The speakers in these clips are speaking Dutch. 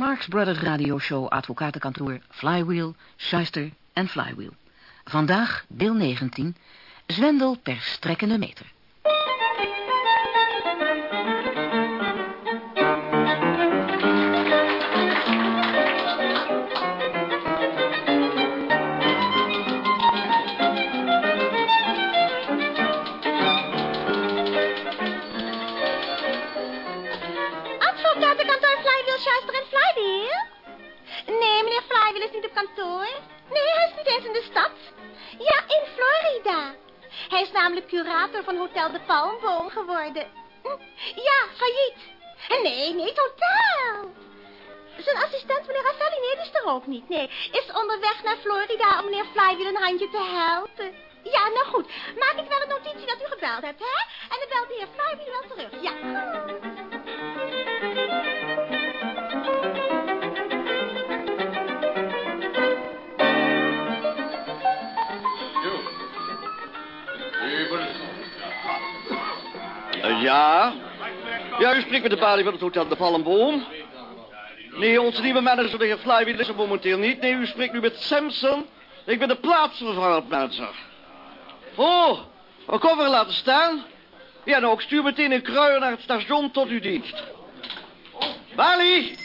Marx Brothers radioshow advocatenkantoor Flywheel, Schuister en Flywheel. Vandaag deel 19, zwendel per strekkende meter. Nee, hij is niet eens in de stad. Ja, in Florida. Hij is namelijk curator van Hotel de Palmboom geworden. Hm, Ja, failliet. Nee, nee, totaal. Zijn assistent, meneer Raffelli, nee, is er ook niet. Nee, is onderweg naar Florida om meneer Flywheel een handje te helpen. Ja, nou goed. Maak ik wel een notitie dat u gebeld hebt, hè? En dan belt de heer Flywheel wel terug. Ja, ja? Ja, u spreekt met de balie van het Hotel de Palmboom. Nee, onze nieuwe manager, de heer Flywheel, is er momenteel niet. Nee, u spreekt nu met Samson. Ik ben de plaatsvervangend manager. Oh, een koffer laten staan? Ja, nou, ik stuur meteen een kruier naar het station tot uw dienst. Bali!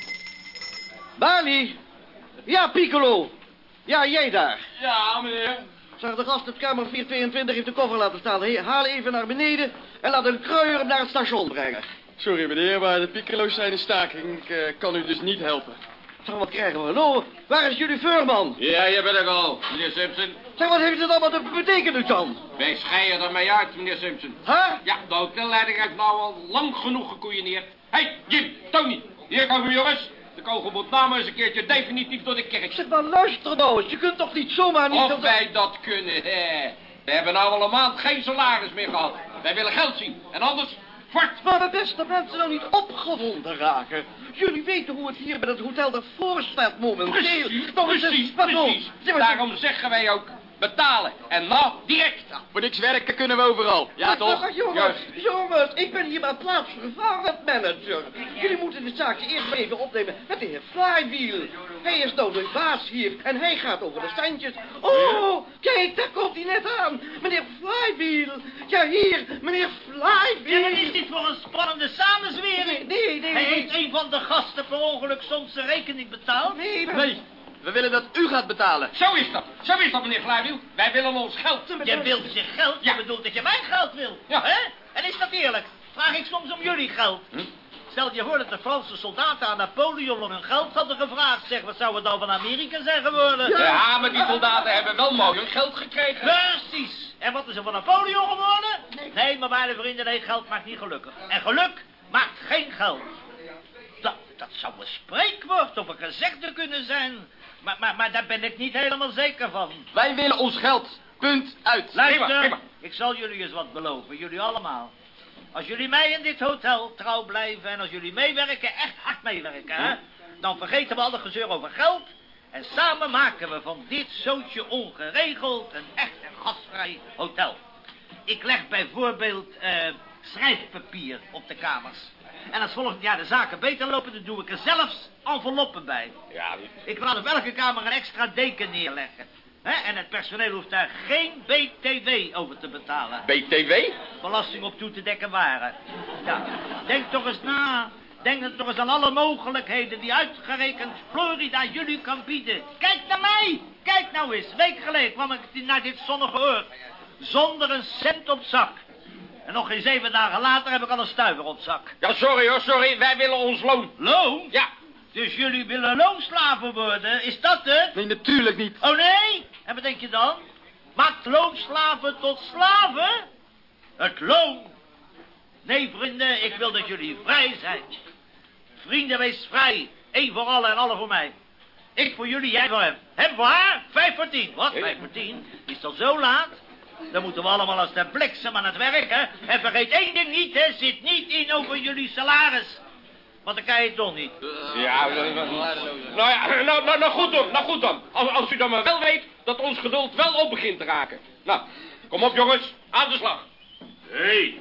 Bali! Ja, Piccolo! Ja, jij daar. Ja, meneer. De gast op kamer 422 heeft de koffer laten staan. Haal even naar beneden en laat een kruier hem naar het station brengen. Sorry, meneer, maar de piccolo's zijn in staking. Ik eh, kan u dus niet helpen. Zeg, wat krijgen we nou? Waar is jullie vuurman? Ja, je bent er al, meneer Simpson. Zeg, wat heeft het allemaal te betekenen dan? Wij scheiden ermee uit, meneer Simpson. Huh? Ja, de hotelleiding heeft nou al lang genoeg gekoeieneerd. Hé, hey, Jim, Tony, hier komen we jongens. De kogel moet namens eens een keertje definitief door de kerk. Zeg, maar luister nou eens. Je kunt toch niet zomaar niet... Of wij dat kunnen, hè. We hebben nou al een maand geen salaris meer gehad. Wij willen geld zien. En anders, fort. Maar de beste mensen nou niet opgewonden raken. Jullie weten hoe het hier bij het hotel ervoor staat momenteel. Precies, Nou, precies, precies. Maar, Daarom zeggen wij ook, betalen. En nou, direct. Voor niks werken kunnen we overal. Ja, toch? jongens, Juist. jongens, ik ben hier maar plaatsvervangend manager. Jullie moeten de zaakje eerst maar even opnemen met de heer Flywheel. Hij is nou de baas hier en hij gaat over de standjes. Oh, kijk, daar komt hij net aan. Meneer Flywheel. Ja, hier, meneer Flywheel. Ja, wat is dit voor een spannende samenzwering? Nee, nee, Hij heeft een van de gasten per ongeluk soms zijn rekening betaald. Nee, maar... Nee, we willen dat u gaat betalen. Zo is dat. Zo is dat, meneer Flywheel. Wij willen ons geld. Je wilt je geld, je Ja. bedoelt dat je mijn geld wil. Ja. Hè? En is dat eerlijk? Vraag ik soms om jullie geld. Hm? Stel je voor dat de Franse soldaten aan Napoleon om hun geld hadden gevraagd. Zeg, wat zou het dan van Amerika zijn geworden? Ja, maar die soldaten hebben wel mooi hun geld gekregen. Precies. En wat is er van Napoleon geworden? Nee, maar mijn vrienden, nee, geld maakt niet gelukkig. En geluk maakt geen geld. Dat, zou een spreekwoord of een gezegde kunnen zijn. Maar, maar, maar daar ben ik niet helemaal zeker van. Wij willen ons geld. Punt uit. Luister, Prima, prima. ik zal jullie eens wat beloven, jullie allemaal. Als jullie mij in dit hotel trouw blijven en als jullie meewerken, echt hard meewerken, hè, dan vergeten we alle gezeur over geld. En samen maken we van dit zootje ongeregeld een echt en gastvrij hotel. Ik leg bijvoorbeeld eh, schrijfpapier op de kamers. En als volgend jaar de zaken beter lopen, dan doe ik er zelfs enveloppen bij. Ja, Ik laat op elke kamer een extra deken neerleggen. en het personeel hoeft daar geen BTW over te betalen. BTW? Belasting op toe te dekken waren. Ja, denk toch eens na. Denk er toch eens aan alle mogelijkheden die uitgerekend Florida jullie kan bieden. Kijk naar mij. Kijk nou eens. Week geleden kwam ik naar dit zonnige oord. Zonder een cent op zak. En nog geen zeven dagen later heb ik al een stuiver op zak. Ja, sorry hoor, sorry. Wij willen ons loon. Loon? Ja. Dus jullie willen loonslaven worden? Is dat het? Nee, natuurlijk niet. Oh nee? En wat denk je dan? Maakt loonslaven tot slaven? Het loon? Nee, vrienden, ik wil dat jullie vrij zijn. Vrienden, wees vrij. Eén voor allen en alle voor mij. Ik voor jullie, jij voor hem. Hem voor haar, vijf voor tien. Wat, vijf voor tien? Is het al zo laat? Dan moeten we allemaal als de bliksem aan het werk, hè? En vergeet één ding niet, hè? Zit niet in over jullie salaris. Want dan kan je het toch niet. Ja, nou ja, nou, nou, nou goed dan, nou goed dan. Als, als u dan maar wel weet dat ons geduld wel op begint te raken. Nou, kom op jongens, aan de slag. Hé, hey,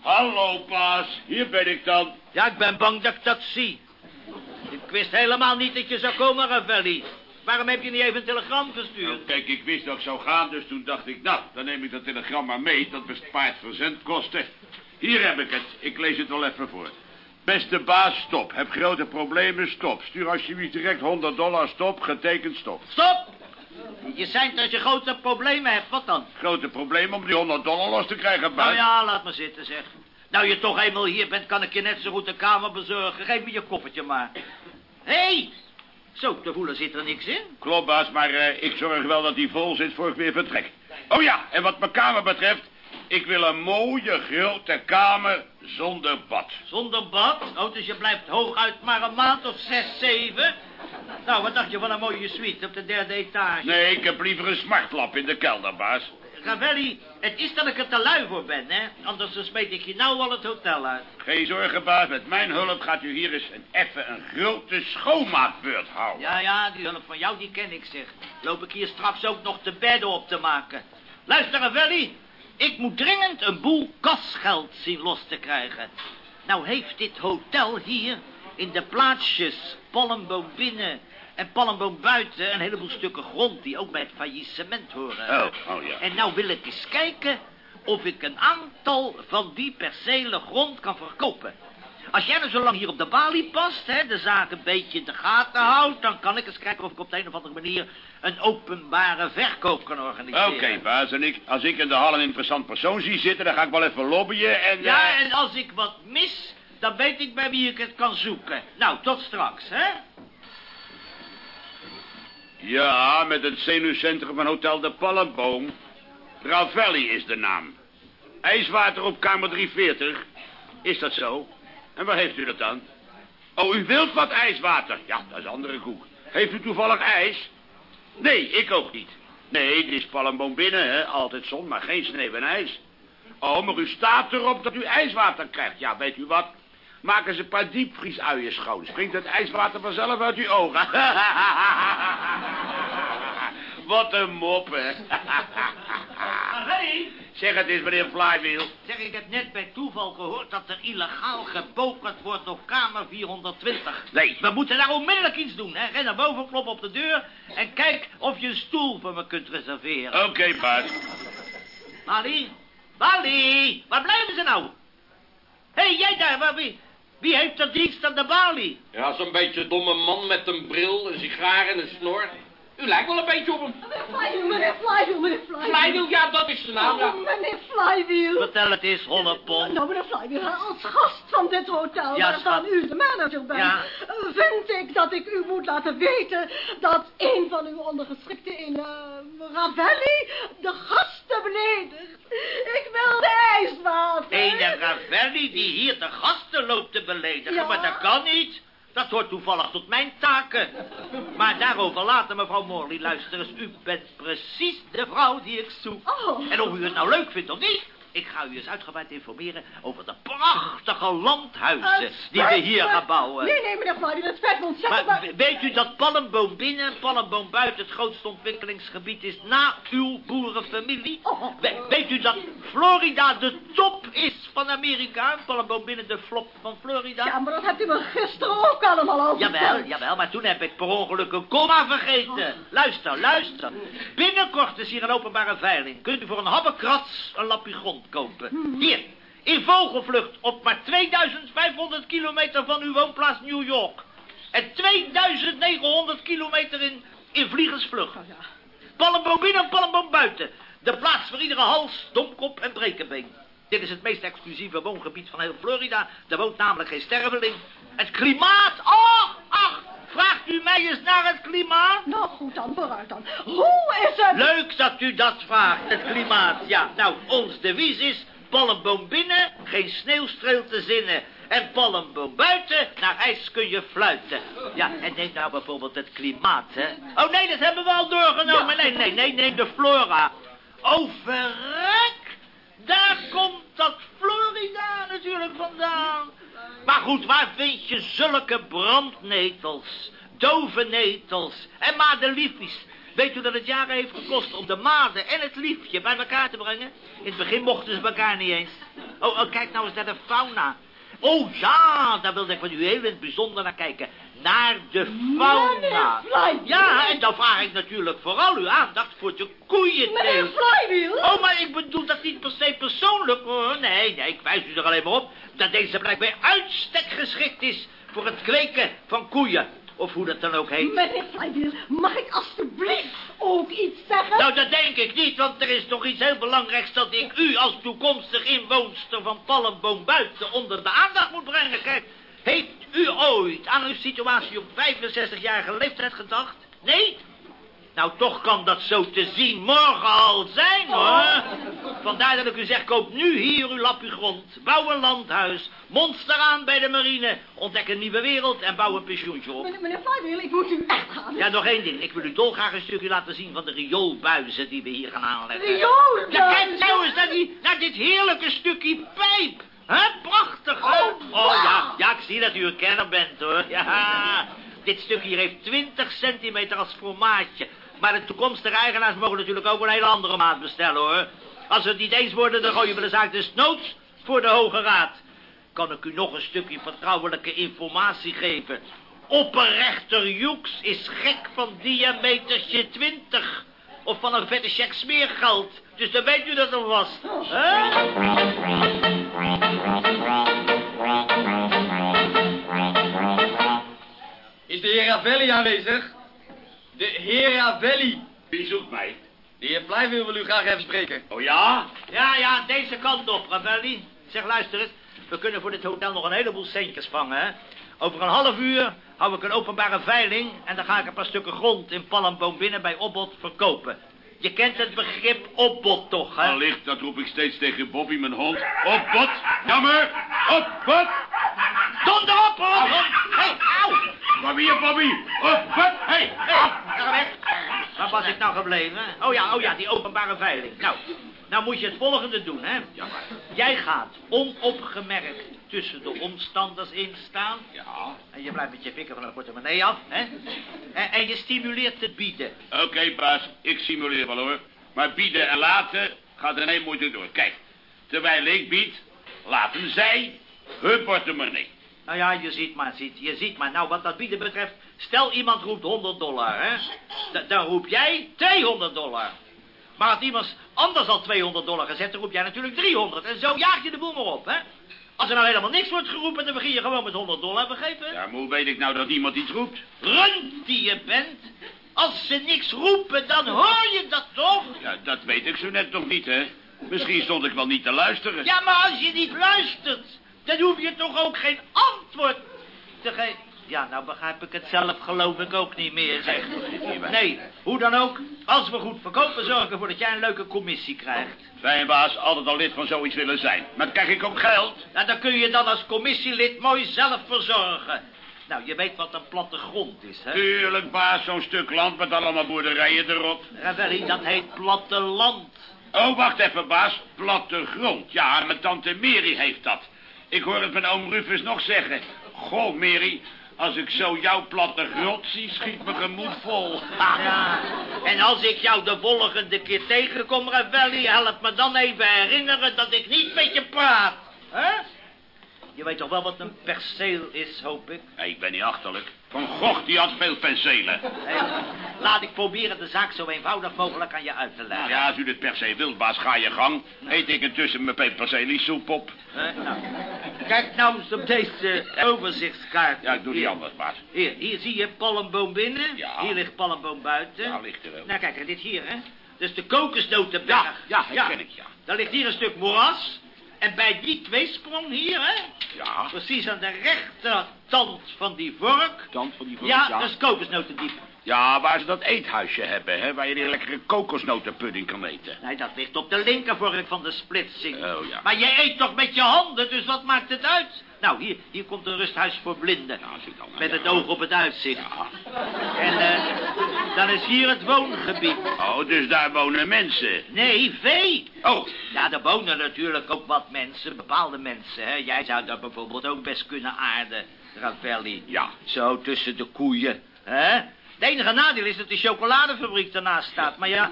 hallo Paas, hier ben ik dan. Ja, ik ben bang dat ik dat zie. Ik wist helemaal niet dat je zou komen, Ravelli. Waarom heb je niet even een telegram Nou, gestuurd? kijk, ik wist dat ik zou gaan, dus toen dacht ik, nou, dan neem ik dat telegram maar mee. Dat bespaart verzendkosten. Hier heb ik het. Ik lees het wel even voor. Beste baas, stop. Heb grote problemen, stop. Stuur alsjeblieft direct 100 dollar, stop. Getekend, stop. Stop! Je zei dat je grote problemen hebt, wat dan? Grote probleem om die 100 dollar los te krijgen, baas. Nou ja, laat me zitten, zeg. Nou je toch eenmaal hier bent, kan ik je net zo goed een kamer bezorgen. Geef me je koffertje maar. Hé! Hey! Zo, te voelen zit er niks in. Klopt, baas, maar eh, ik zorg wel dat die vol zit voor ik weer vertrek. Oh ja, en wat mijn kamer betreft... ik wil een mooie grote kamer zonder bad. Zonder bad? Oh, dus je blijft hooguit maar een maand of zes, zeven? Nou, wat dacht je van een mooie suite op de derde etage? Nee, ik heb liever een smartlap in de kelder, baas. Ravelli, het is dat ik er te lui voor ben, hè? Anders dan smeet ik je nou al het hotel uit. Geen zorgen, baas. Met mijn hulp gaat u hier eens een, even een grote schoonmaakbeurt houden. Ja, ja, die hulp van jou, die ken ik, zeg. Loop ik hier straks ook nog de bedden op te maken. Luister, Ravelli. Ik moet dringend een boel kasgeld zien los te krijgen. Nou heeft dit hotel hier in de plaatsjes Palmboom binnen en Palmboom buiten... een heleboel stukken grond die ook bij het faillissement horen. Oh, oh ja. En nou wil ik eens kijken of ik een aantal van die percelen grond kan verkopen. Als jij nou zo lang hier op de balie past, hè, de zaak een beetje in de gaten houdt... dan kan ik eens kijken of ik op de een of andere manier een openbare verkoop kan organiseren. Oké, baas. En ik, als ik in de hal een interessant persoon zie zitten... dan ga ik wel even lobbyen en... Ja, eh, en als ik wat mis, dan weet ik bij wie ik het kan zoeken. Nou, tot straks, hè? Ja, met het zenuwcentrum van Hotel de Palmboom. Ravelli is de naam. IJswater op kamer 340. Is dat zo? En waar heeft u dat dan? Oh, u wilt wat ijswater. Ja, dat is andere koek. Heeft u toevallig ijs? Nee, ik ook niet. Nee, dit is Palmboom binnen, hè. Altijd zon, maar geen sneeuw en ijs. Oh, maar u staat erop dat u ijswater krijgt. Ja, weet u wat? Maak eens een paar diepvriesuien schoon. Springt het ijswater vanzelf uit uw ogen. Wat een mop, hè. Zeg het eens, meneer Flywheel. Zeg, ik heb net bij toeval gehoord dat er illegaal gebokerd wordt op kamer 420. Nee. We moeten daar onmiddellijk iets doen, hè. Ren naar boven, klop op de deur en kijk of je een stoel voor me kunt reserveren. Oké, baas. Bali? Bali? Waar blijven ze nou? Hé, hey, jij daar, waar, wie, heeft er dienst aan de balie? Ja, zo'n beetje domme man met een bril, een sigaar en een snor. U lijkt wel een beetje op hem. Flywheel, meneer Flywheel, meneer Flywheel. Flywheel, ja, dat is de naam, ja. Oh, meneer Flywheel. Vertel het eens, Hollepon. Nou, meneer Flywheel, als gast van dit hotel, Ja, waar schat. dan u de manager bent, Ja. vind ik dat ik u moet laten weten dat een van uw ondergeschikten in eh, Ravelli de gasten beledigt. Ik wil de ijswater. Ene Ravelli die hier de gasten loopt te beledigen, Ja. maar dat kan niet. Dat hoort toevallig tot mijn taken. Maar daarover later, mevrouw Morley, luister eens. U bent precies de vrouw die ik zoek. Oh. En of u het nou leuk vindt of niet... Ik ga u eens uitgebreid informeren over de prachtige landhuizen die we hier gaan bouwen. Nee, nee, meneer Flywheel, het spijt me ontzettend, Maar maar... we- weet u dat Palmboom binnen en Palmboom buiten het grootste ontwikkelingsgebied is na uw boerenfamilie? Oh. We- weet u dat Florida de top is van Amerika Palmboom binnen de flop van Florida? Ja, maar dat hebt u me gisteren ook allemaal al Jawel, jawel, maar toen heb ik per ongeluk een komma vergeten. Luister, luister. Binnenkort is hier een openbare veiling. Kunt u voor een habbekrats een lapje grond kopen. Hier, in vogelvlucht op maar 2500 kilometer van uw woonplaats New York. En 2900 kilometer in, in vliegensvlucht. Palmboom binnen en palmboom buiten. De plaats voor iedere hals, domkop en brekenbeen. Dit is het meest exclusieve woongebied van heel Florida. Er woont namelijk geen sterveling. Het klimaat, ach, ach, vraagt u mij eens naar het klimaat? Nou, goed dan, vooruit dan. Hoe is het? Leuk dat u dat vraagt, het klimaat. Ja, nou, ons devies is... Palmboom binnen, geen sneeuwstreel te zinnen. En palmboom buiten, naar ijs kun je fluiten. Ja, en neem nou bijvoorbeeld het klimaat, hè. Oh nee, dat hebben we al doorgenomen. Nee, nee, nee, nee, de flora. Oh, verrek. Daar komt dat Florida natuurlijk vandaan. Maar goed, waar vind je zulke brandnetels, dovenetels en madeliefjes? Weet u dat het jaren heeft gekost om de made en het liefje bij elkaar te brengen? In het begin mochten ze elkaar niet eens. Oh, oh, kijk nou eens naar de fauna. Oh ja, daar wilde ik van u heel in het bijzonder naar kijken. Naar de fauna. Ja, en dan vraag ik natuurlijk vooral uw aandacht voor de koeienteelt. Flywheel? Oh, maar ik bedoel dat niet per se persoonlijk, hoor. Nee, nee, ik wijs u er alleen maar op dat deze blijkbaar uitstek geschikt is voor het kweken van koeien. Of hoe dat dan ook heet. Meneer Flywheel, mag ik alstublieft ook iets zeggen? Nou, dat denk ik niet, want er is nog iets heel belangrijks dat ik u als toekomstig inwoonster van Palmboom buiten onder de aandacht moet brengen. Kijk, heeft u ooit aan uw situatie op 65-jarige leeftijd gedacht? Nee? Nou, toch kan dat zo te zien morgen al zijn, hoor. Vandaar dat ik u zeg, koop nu hier uw lapje grond. Bouw een landhuis. Monster aan bij de marine. Ontdek een nieuwe wereld en bouw een pensioentje op. Meneer, meneer Flywheel, ik moet u echt gaan. Ja, nog één ding. Ik wil u dolgraag een stukje laten zien van de rioolbuizen die we hier gaan aanleggen. Rioolbuizen? Ja, kijk nou eens naar, die, naar dit heerlijke stukje pijp. Hè, prachtig, hè? Oh, ja, ja, ik zie dat u een kenner bent, hoor. Ja, dit stukje hier heeft 20 centimeter als formaatje. Maar de toekomstige eigenaars mogen natuurlijk ook een hele andere maat bestellen, hoor. Als we het niet eens worden, dan gooien we de zaak desnoods voor de Hoge Raad. Kan ik u nog een stukje vertrouwelijke informatie geven? Opperrechter Joeks is gek van diametertje 20. Of van een vette check smeergeld. Dus dan weet u dat alvast. hè? Is de heer Ravelli aanwezig? De heer Ravelli. Wie zoekt mij? De heer Flywheel wil u graag even spreken. Oh ja? Ja, ja, deze kant op, Ravelli. Zeg, luister eens. We kunnen voor dit hotel nog een heleboel centjes vangen, hè? Over een half uur hou ik een openbare veiling... en dan ga ik een paar stukken grond in Palmboom binnen bij Opbod verkopen. Je kent het begrip opbod toch, hè? Allicht, dat roep ik steeds tegen Bobby, mijn hond. Op, wat? Jammer! Op, wat? Donder op, hoor! Hé, hey, auw! Bobby, hier, Bobby! Op, wat? Hé, hey, weg. Waar was ik nou gebleven? Oh ja, oh ja, die openbare veiling. Nou, nou moet je het volgende doen, hè? Ja, maar... Jij gaat onopgemerkt tussen de omstanders instaan. Ja. En je blijft met je vinger van de portemonnee af, hè? En, en je stimuleert het bieden. Oké, baas, ik simuleer wel hoor. Maar bieden en laten gaat er één moeite door. Kijk, terwijl ik bied, laten zij hun portemonnee. Nou ja, je ziet maar, ziet, je ziet maar. Nou, wat dat bieden betreft, stel iemand roept 100 dollar, hè? D- dan roep jij 200 dollar. Maar als iemand anders al 200 dollar gezet, dan roep jij natuurlijk 300. En zo jaag je de boel maar op, hè? Als er nou helemaal niks wordt geroepen, dan begin je gewoon met 100 dollar, begrepen? Ja, maar hoe weet ik nou dat niemand iets roept? Rund die je bent. Als ze niks roepen, dan hoor je dat toch? Ja, dat weet ik zo net nog niet, hè. Misschien stond ik wel niet te luisteren. Ja, maar als je niet luistert, dan hoef je toch ook geen antwoord te geven. Ja, nou begrijp ik het zelf geloof ik ook niet meer, zeg. Nee, hoe dan ook, als we goed verkopen, zorgen ervoor dat jij een leuke commissie krijgt. Zijn baas altijd al lid van zoiets willen zijn. Maar krijg ik ook geld? Nou, dan kun je dan als commissielid mooi zelf verzorgen. Nou, je weet wat een plattegrond is, hè? Tuurlijk, baas, zo'n stuk land met allemaal boerderijen erop. Ravelli, dat heet platteland. Oh, wacht even, baas. Plattegrond. Ja, mijn tante Mary heeft dat. Ik hoor het mijn oom Rufus nog zeggen. Goh, Mary, als ik zo jouw plattegrond zie, schiet mijn gemoed vol. Ja, en als ik jou de volgende keer tegenkom, Ravelli, help me dan even herinneren dat ik niet met je praat. hè? Je weet toch wel wat een perceel is, hoop ik? Ja, ik ben niet achterlijk. Van Gogh, die had veel penselen. Laat ik proberen de zaak zo eenvoudig mogelijk aan je uit te leggen. Ja, als u dit per se wilt, baas, ga je gang. Eet ik intussen mijn peperseliesoep op. Nou, kijk nou eens op deze overzichtskaart. Ja, ik doe die Hier. anders, baas. Hier, hier zie je palmboom binnen. Ja. Hier ligt palmboom buiten. Ja, ligt er ook. Nou, kijk, dit hier, hè. Dus de kokosnotenberg. Ja, ja, herken ik, ja. Dan ligt hier een stuk moeras. En bij die tweesprong hier, hè. Ja. Precies aan de rechtertand van die vork. Tand van die vork, Ja, ja. dat is kokosnotendiep. Ja, waar ze dat eethuisje hebben, hè, waar je die lekkere kokosnotenpudding kan eten. Nee, dat ligt op de linkervork van de splitsing. Oh, ja. Maar jij eet toch met je handen, dus wat maakt het uit? Nou, hier, hier komt een rusthuis voor blinden. Dan. Met ja. het oog op het uitzicht. Ja. En eh, dan is hier het woongebied. Oh, dus daar wonen mensen. Nee, vee. Oh, Ja, er wonen natuurlijk ook wat mensen, bepaalde mensen. Hè? Jij zou daar bijvoorbeeld ook best kunnen aarden, Ravelli. Ja. Zo tussen de koeien. Hè? Het enige nadeel is dat die chocoladefabriek ernaast staat. Maar ja,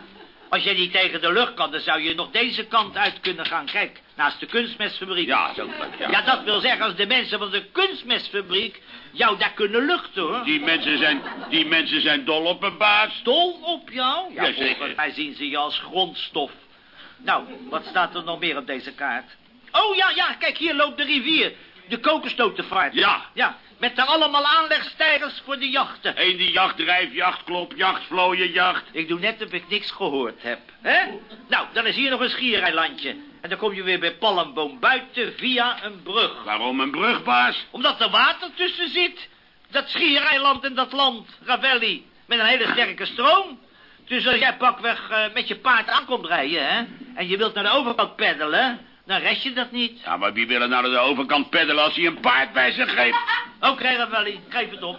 Als jij niet tegen de lucht kan, dan zou je nog deze kant uit kunnen gaan. Kijk, naast de kunstmestfabriek. Ja, zo ja. Ja, dat wil zeggen als de mensen van de kunstmestfabriek jou daar kunnen luchten, hoor. Die mensen zijn, die mensen zijn dol op een baas. Dol op jou? Ja, Jazeker. volgens mij zien ze je als grondstof. Nou, wat staat er nog meer op deze kaart? Oh ja, ja, kijk, hier loopt de rivier. De kokosnotenvaart. Ja. Ja, met daar allemaal aanlegstijgers voor de jachten. Eén die jacht, drijfjacht, klopjacht, vlooienjacht. Ik doe net of ik niks gehoord heb. hè? Nou, dan is hier nog een schiereilandje. En dan kom je weer bij Palmboom buiten via een brug. Waarom een brugbaas? Omdat er water tussen zit. Dat schiereiland en dat land, Ravelli. Met een hele sterke stroom. Dus als jij pakweg eh, met je paard aankomt rijden, hè. En je wilt naar de overkant peddelen. Dan rest je dat niet. Ja, maar wie wil er nou naar de overkant peddelen als hij een paard bij zich heeft? Oké, Ravelli, geef het op.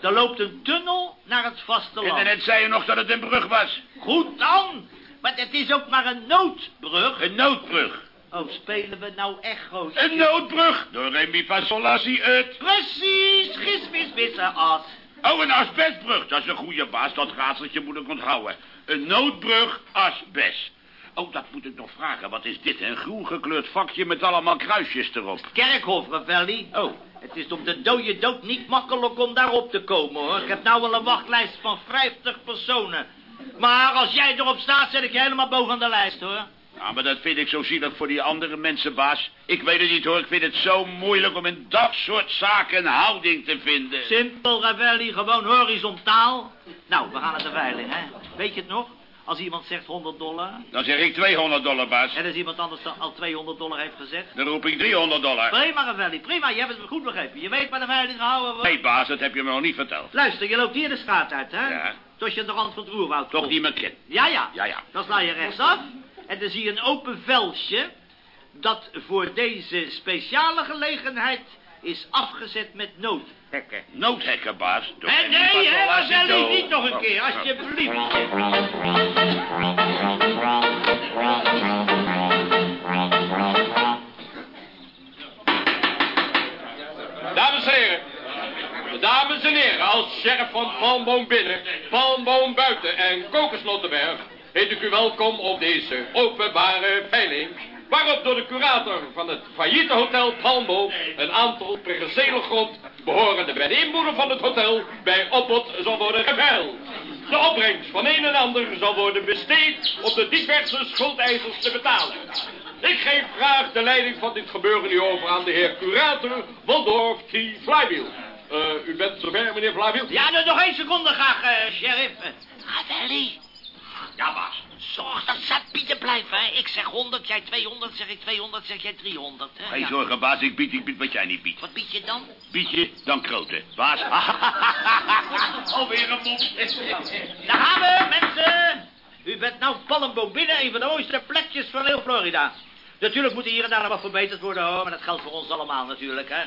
Er loopt een tunnel naar het En vasteland. daarnet zei je nog dat het een brug was. Goed dan. Maar het is ook maar een noodbrug. Een noodbrug. Oh, spelen we nou echo's? Een noodbrug. Door Remy van Solassi uit. Precies, gismis, wisse as. Oh, een asbestbrug. Dat is een goede baas. Dat raadseltje moet ik onthouden. Een noodbrug asbest. Oh, dat moet ik nog vragen. Wat is dit? Een groen gekleurd vakje met allemaal kruisjes erop. Kerkhof, Ravelli. Oh, Het is om de dode dood niet makkelijk om daarop te komen, hoor. Ik heb nou wel een wachtlijst van 50 personen. Maar als jij erop staat, zet ik je helemaal boven de lijst, hoor. Ja, maar dat vind ik zo zielig voor die andere mensen, baas. Ik weet het niet hoor, ik vind het zo moeilijk om in dat soort zaken een houding te vinden. Simpel, Ravelli, gewoon horizontaal. Nou, we gaan naar de veiling, hè. Weet je het nog? Als iemand zegt 100 dollar... Dan zeg ik 200 dollar, baas. en als iemand anders al 200 dollar heeft gezegd... Dan roep ik 300 dollar. Prima, Ravelli, prima. Je hebt het goed begrepen. Je weet waar de veiling gehouden wordt. Nee, baas, dat heb je me nog niet verteld. Luister, je loopt hier de straat uit, hè? Ja. Tot je aan de rand van het oerwoud Toch meer kind. Ja, ja. Ja, ja. Dan sla je rechtsaf en dan zie je een open veldje... dat voor deze speciale gelegenheid is afgezet met noodhekken. Noodhekken, baas. Door En Remy nee, hè, dood. niet nog een keer, alsjeblieft. Dames en heren. Dames en heren, als sheriff van Palmboom binnen, Palmboom buiten en Kokosnottenberg... heet ik u welkom op deze openbare veiling... waarop door de curator van het failliete hotel Palmboom... een aantal percelen grond behorende bij de inboedel van het hotel... bij opbod zal worden geveild. De opbrengst van een en ander zal worden besteed om de diverse schuldeisers te betalen. Ik geef graag de leiding van dit gebeuren nu over aan de heer curator Waldorf T. Flywheel. Eh, u bent zover, meneer Flywheel? Ja, nog één seconde graag, eh, sheriff. Ja, baas. zorg dat ze bieden blijven, hè. Ik zeg 100, jij 200, zeg ik 200, zeg jij 300, hè. Geen Ja. zorgen, baas. Ik bied, ik bied wat jij niet biedt. Wat bied je dan? Bied je, dan kroten. Baas. Alweer een mop. Daar gaan we, mensen. U bent nou Palmboom binnen, een van de mooiste plekjes van heel Florida. Natuurlijk moet hier en daar wat verbeterd worden, hoor, maar dat geldt voor ons allemaal natuurlijk, hè.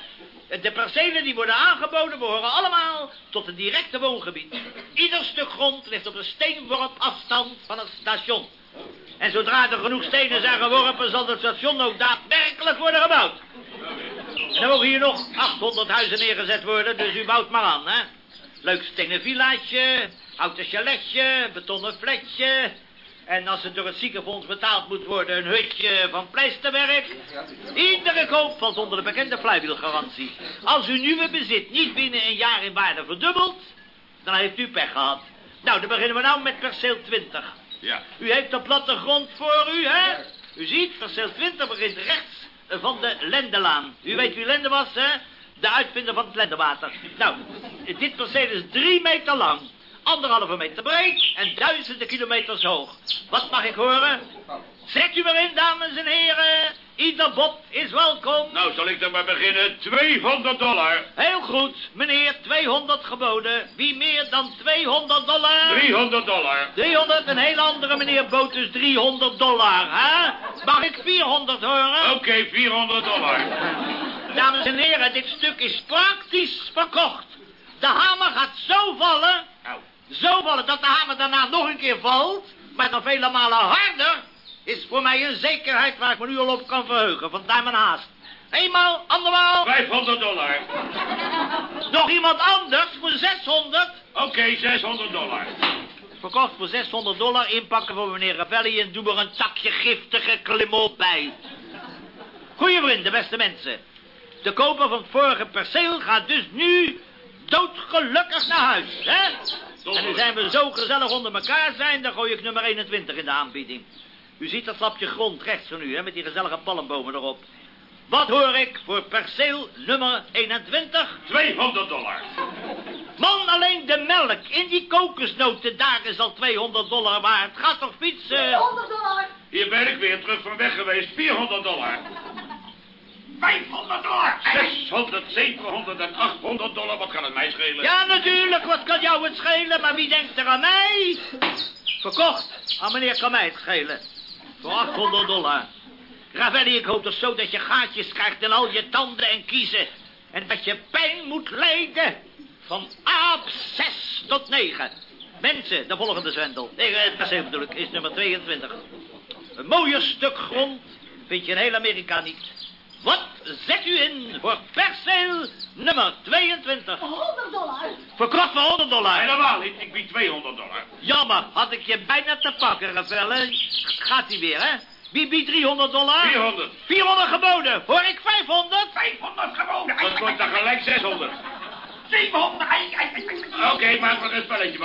De percelen die worden aangeboden behoren allemaal tot een directe woongebied. Ieder stuk grond ligt op een steenworp afstand van het station. En zodra er genoeg stenen zijn geworpen, zal het station ook daadwerkelijk worden gebouwd. En er mogen hier nog 800 huizen neergezet worden, dus u bouwt maar aan, hè. Leuk stenen villaatje, houten chaletje, betonnen flatje. En als het door het ziekenfonds betaald moet worden, een hutje van pleisterwerk. Iedere koop valt onder de bekende flywheelgarantie. Als uw nieuwe bezit niet binnen een jaar in waarde verdubbelt, dan heeft u pech gehad. Nou, dan beginnen we nou met perceel 20. Ja. U heeft de plattegrond voor u, hè? U ziet, perceel 20 begint rechts van de Lendelaan. U weet wie Lende was, hè? De uitvinder van het lendewater. Nou, dit perceel is drie meter lang, anderhalve meter breed en duizenden kilometers hoog. Wat mag ik horen? Zet u maar in, dames en heren. Ieder bob is welkom. Nou, zal ik dan maar beginnen. 200 dollar. Heel goed, meneer, 200 geboden. Wie meer dan 200 dollar? 300 dollar. 300, een heel andere meneer Botus, 300 dollar, hè? Mag ik 400 horen? Oké, 400 dollar. Dames en heren, dit stuk is praktisch verkocht. De hamer gaat zo vallen, zo vallen dat de hamer daarna nog een keer valt, maar dan vele malen harder, is voor mij een zekerheid waar ik me nu al op kan verheugen. Vandaar mijn haast. Eenmaal, andermaal, 500 dollar. nog iemand anders voor 600. Oké, 600 dollar. Verkocht voor 600 dollar, inpakken voor meneer Ravelli... en doe er een takje giftige klimop bij. Goeie vrienden, beste mensen. De koper van het vorige perceel gaat dus nu doodgelukkig naar huis, hè? En nu zijn we zo gezellig onder elkaar zijn... dan gooi ik nummer 21 in de aanbieding. U ziet dat slapje grond rechts van u, hè, met die gezellige palmbomen erop. Wat hoor ik voor perceel nummer 21? 200 dollar. Man, alleen de melk in die kokosnoten, daar is al 200 dollar waard. Ga toch fietsen? 100 dollar. Hier ben ik weer terug van weg geweest. 400 dollar. 500 dollar. 600, 700 en 800 dollar. Wat kan het mij schelen? Ja, natuurlijk, wat kan jou het schelen, maar wie denkt er aan mij? Verkocht, aan meneer kan mij het schelen. Voor 800 dollar. Ravelli, ik hoop toch zo dat je gaatjes krijgt in al je tanden en kiezen. En dat je pijn moet lijden. Van aap 6 tot 9. Mensen, de volgende zwendel. Nee, het perceel bedoel is nummer 22. Een mooier stuk grond vind je in heel Amerika niet. Wat zet u in voor perceel nummer 22? 100 dollar. Verkocht voor 100 dollar. Helemaal niet. Ik bied 200 dollar. Jammer, had ik je bijna te pakken, Rafael. Gaat hij weer, hè? Wie biedt 300 dollar? 400. 400 geboden. Hoor ik 500? 500 gewoon. Dat wordt dan gelijk 600. 700. Oké, maak maar een spelletje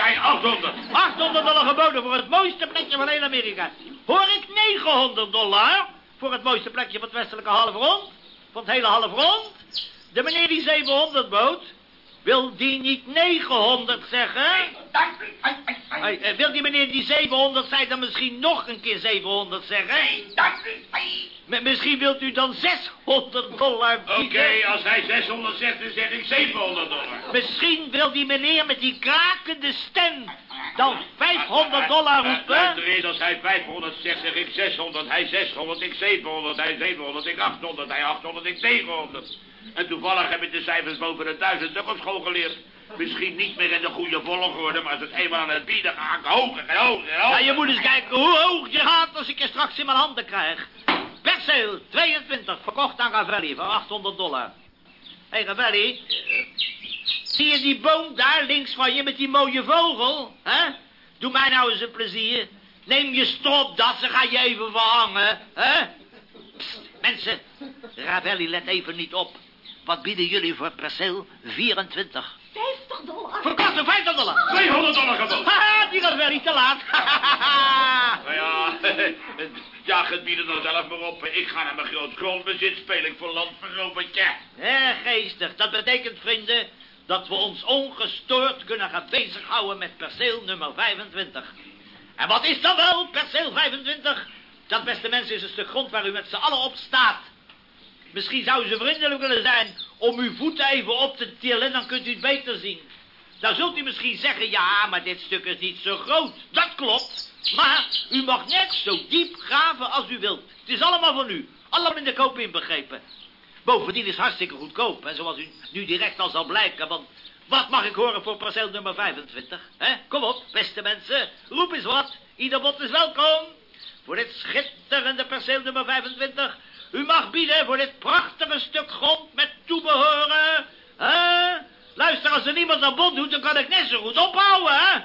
ai, 800. 800 dollar geboden voor het mooiste plekje van heel Amerika. Hoor ik 900 dollar voor het mooiste plekje van het westelijke halfrond? Van het hele halfrond? De meneer die 700 bood, wil die niet 900 zeggen? Dank u. Hey, eh, wil die meneer die 700 zei dan misschien nog een keer 700 zeggen? Dank u. Misschien wilt u dan 600 dollar Oké, bieden? als hij 600 zegt, dan zeg ik 700 dollar. Misschien wil die meneer met die krakende stem dan 500 dollar Eh, roepen? Luister eens, als hij 500 zegt, zeg ik 600. Hij 600, ik 700. Hij 700, ik 800. Hij 800, ik 900. En toevallig heb ik de cijfers boven de 1000 ook op school geleerd. Misschien niet meer in de goede volgorde, maar als het eenmaal aan het bieden ga ik hoger en hoger en Ja, hoger. je moet eens kijken hoe hoog je gaat als ik je straks in mijn handen krijg. Perceel 22, verkocht aan Ravelli voor 800 dollar. Hé, hey, Ravelli. Zie je die boom daar links van je met die mooie vogel? hè? Doe mij nou eens een plezier. Neem je stropdas en ga je even verhangen. hè? Mensen. Ravelli, let even niet op. Wat bieden jullie voor perceel 24? 50 dollar. Voor 50 dollar. 200 dollar geboden. Haha, die Ravelli te laat. Nou ja, ja, het bieden dan zelf maar op. Ik ga naar mijn groot grondbezit, speel ik voor landverovertje. Erg geestig. Dat betekent, vrienden, dat we ons ongestoord kunnen gaan bezighouden met perceel nummer 25. En wat is dan wel perceel 25? Dat, beste mensen, is een stuk grond waar u met z'n allen op staat. Misschien zou zo vriendelijk willen zijn om uw voeten even op te tillen, dan kunt u het beter zien. Dan zult u misschien zeggen, ja, maar dit stuk is niet zo groot. Dat klopt. Maar u mag net zo diep graven als u wilt. Het is allemaal van u. Allemaal in de koop inbegrepen. Bovendien is het hartstikke goedkoop. En zoals u nu direct al zal blijken. Want wat mag ik horen voor perceel nummer 25? hè? Kom op, beste mensen. Roep eens wat. Ieder bot is welkom. Voor dit schitterende perceel nummer 25. U mag bieden voor dit prachtige stuk grond met toebehoren. hè? Luister, als er niemand aan bod doet, dan kan ik net zo goed ophouden, hè?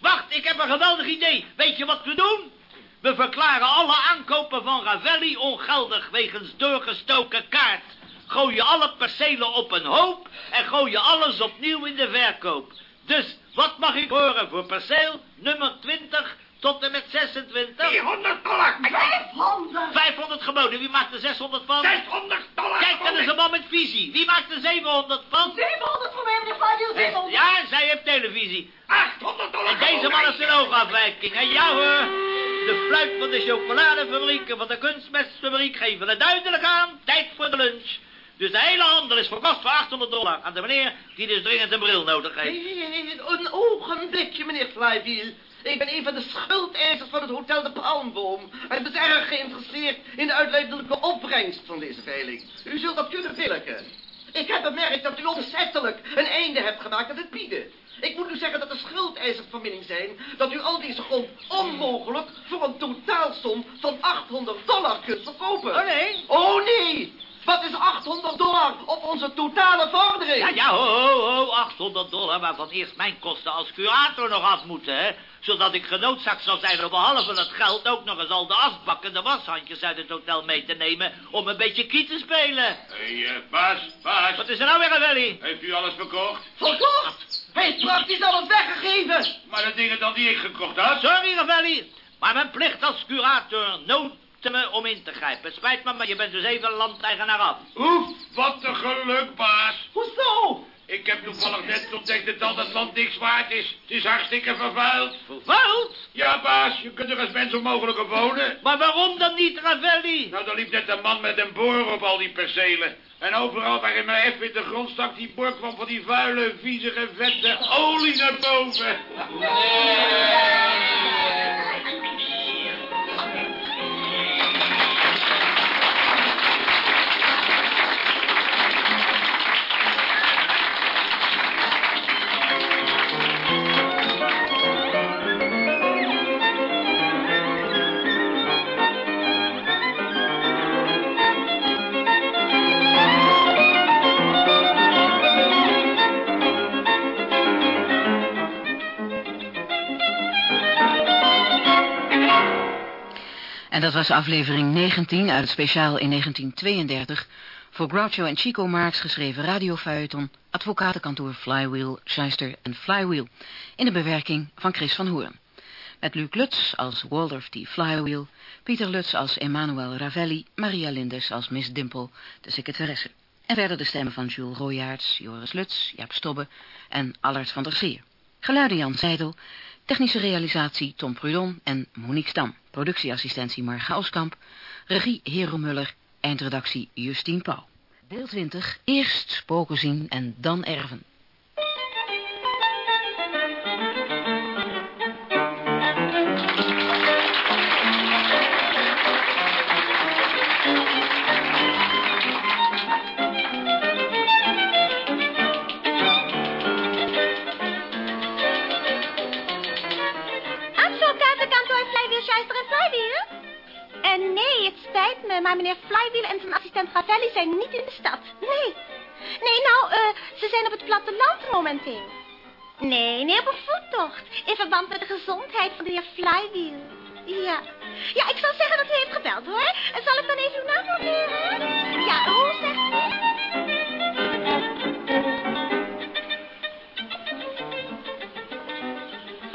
Wacht, ik heb een geweldig idee. Weet je wat we doen? We verklaren alle aankopen van Ravelli ongeldig wegens doorgestoken kaart. Gooien alle percelen op een hoop en gooien alles opnieuw in de verkoop. Dus wat mag ik horen voor perceel nummer 20 tot en met 26? 400 dollar. 500. 500 geboden, wie maakt er 600 van? 600 dollar. Kijk, dat is een man met visie. Wie maakt er 700 van? 700 voor mij, meneer Flywheel. 700. Ja, zij heeft televisie. 800 dollar. En deze man heeft een oogafwijking. En ja hoor, de fluit van de chocoladefabriek en van de kunstmestfabriek geven het duidelijk aan. Tijd voor de lunch. Dus de hele handel is verkocht voor 800 dollar aan de meneer die dus dringend een bril nodig heeft. Een ogenblikje, meneer Flywheel. Ik ben een van de schuldeisers van het Hotel de Palmboom. En ben erg geïnteresseerd in de uitleidelijke opbrengst van deze veiling. U zult dat kunnen billigen. Ik heb bemerkt dat u ontzettelijk een einde hebt gemaakt aan het bieden. Ik moet u zeggen dat de schuldeisers van mening zijn dat u al deze grond onmogelijk voor een totaalsom van 800 dollar kunt verkopen. Oh nee? Oh nee! Wat is 800 dollar op onze totale vordering? Ja, ja, ho, ho, ho, 800 dollar, waarvan eerst mijn kosten als curator nog af moeten, hè? Zodat ik genoodzaakt zal zijn om behalve het geld ook nog eens al de asbak en de washandjes uit het hotel mee te nemen om een beetje kiet te spelen. Hé, hey, uh, baas, baas. Wat is er nou weer, Ravelli? Heeft u alles verkocht? Verkocht? Hij heeft praktisch alles weggegeven. Maar de dingen dan die ik gekocht had? Sorry, Ravelli, maar mijn plicht als curator noopt me om in te grijpen. Spijt me, maar je bent dus even landeigenaar af. Oef, wat een geluk, baas. Hoezo? Ik heb toevallig net ontdekt dat al dat land niks waard is. Het is hartstikke vervuild. Vervuild? Ja, baas, je kunt er als mens onmogelijk op wonen. Maar waarom dan niet, Ravelli? Nou, daar liep net een man met een boor op al die percelen. En overal waar in mijn even in de grond stak, die boor kwam van die vuile, viezige, vette olie naar boven. En dat was aflevering 19 uit het speciaal in 1932... voor Groucho en Chico Marx geschreven radiofeuilleton... advocatenkantoor Flywheel, Shyster en Flywheel... in de bewerking van Chris van Hoorn. Met Luc Lutz als Waldorf T. Flywheel... Pieter Lutz als Emmanuel Ravelli... Maria Lindes als Miss Dimple, de secretaresse. En verder de stemmen van Jules Royaerts, Joris Lutz, Jaap Stobbe en Allard van der Scheer. Geluiden Jan Seidel... Technische realisatie Tom Prudon en Monique Stam. Productieassistentie Marga Oskamp. Regie Hero Muller. Eindredactie Justine Pauw. Deel 20. Eerst spoken zien en dan erven. Het spijt me, maar meneer Flywheel en zijn assistent Ravelli zijn niet in de stad. Nee. Nee, nou, eh, ze zijn op het platteland momenteel. Nee, nee, op een voettocht. In verband met de gezondheid van de heer Flywheel. Ja. Ja, ik zal zeggen dat u heeft gebeld, hoor. En zal ik dan even uw naam noteren? Ja, hoe zegt u?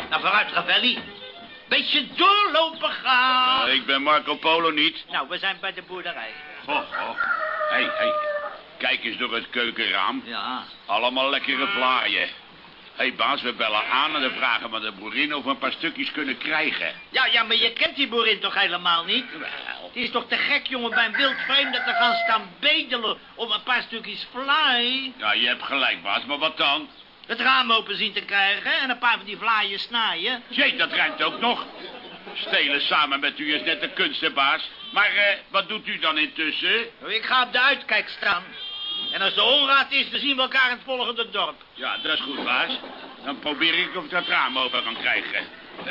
Nou, vooruit, Ravelli. Beetje doorlopen gaan. ik ben Marco Polo niet. Nou, we zijn bij de boerderij. Ho, ho. Hé, hé. Kijk eens door het keukenraam. Ja. Allemaal lekkere vlaaien. Hé hey baas, we bellen aan en dan vragen we de boerin of we een paar stukjes kunnen krijgen. Ja, ja, maar je kent die boerin toch helemaal niet? Wel. Het is toch te gek, jongen, bij een wild vreemde te gaan staan bedelen om een paar stukjes vlaai. Ja, je hebt gelijk, baas, maar wat dan? Het raam open zien te krijgen en een paar van die vlaaien snijden. Jee, dat ruimt ook nog. Stelen samen met u is net een kunst, hè, baas. Maar eh, wat doet u dan intussen? Ik ga op de uitkijk staan. En als de onraad is, dan zien we elkaar in het volgende dorp. Ja, dat is goed, baas. Dan probeer ik of ik dat raam open kan krijgen. Ah,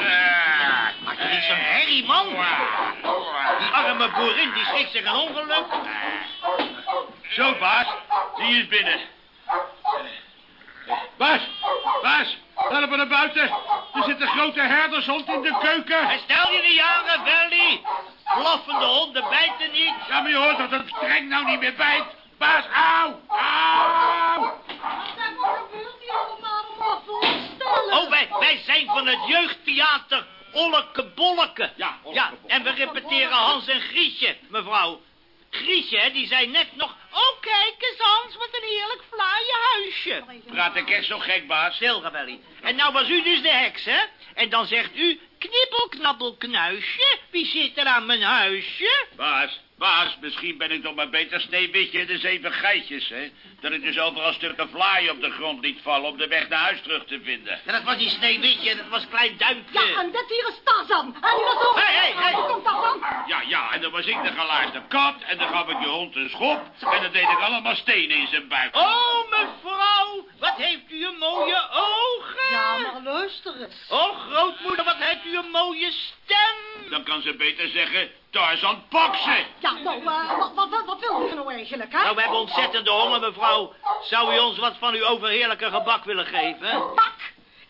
Maar het is een herrie, man. Die arme boerin, die schrikt zich een ongeluk. Zo, baas. Die is binnen. Baas, baas, me naar buiten. Er zit een grote herdershond in de keuken. En stel je niet aan, Ravelli. Blaffende honden bijten niet. Ja, maar je hoort dat het streng nou niet meer bijt. Baas, auw, auw. Oh, wij, wij zijn van het jeugdtheater Olleke Bolleke. Ja, Olleke ja, en we repeteren Hans en Griesje, mevrouw. Griesje, hè, die zei net nog... Oh, kijk eens, Hans, wat een heerlijk flaaie huisje. Praat ik echt zo gek, baas? Stil. En nou was u dus de heks, hè? En dan zegt u... Knippel, knabbel, knuisje. Wie zit er aan mijn huisje? Baas, baas, misschien ben ik toch maar beter sneeuwwitje en de zeven geitjes, hè? Dat ik dus overal stukken vlaai op de grond liet vallen om de weg naar huis terug te vinden. Ja, dat was die sneeuwwitje, dat was klein duimpje. Ja, en dat hier is Tarzan. En die was ook... Hé, hé, hé. Hoe komt Tarzan? Ja, ja, en dan was ik de gelaarste kat en dan gaf ik je hond een schop en dan deed ik allemaal stenen in zijn buik. Oh, mevrouw, wat heeft u een mooie ogen. Ja, maar luister luister eens. Oh, grootmoeder, wat heeft u een mooie stem. Dan kan ze beter zeggen, Tarzan, pak ze! Ja, nou, eh, wat, wat, wat, wat wil u nou eigenlijk, hè? Nou, we hebben ontzettende honger, mevrouw. Zou u ons wat van uw overheerlijke gebak willen geven? Pak!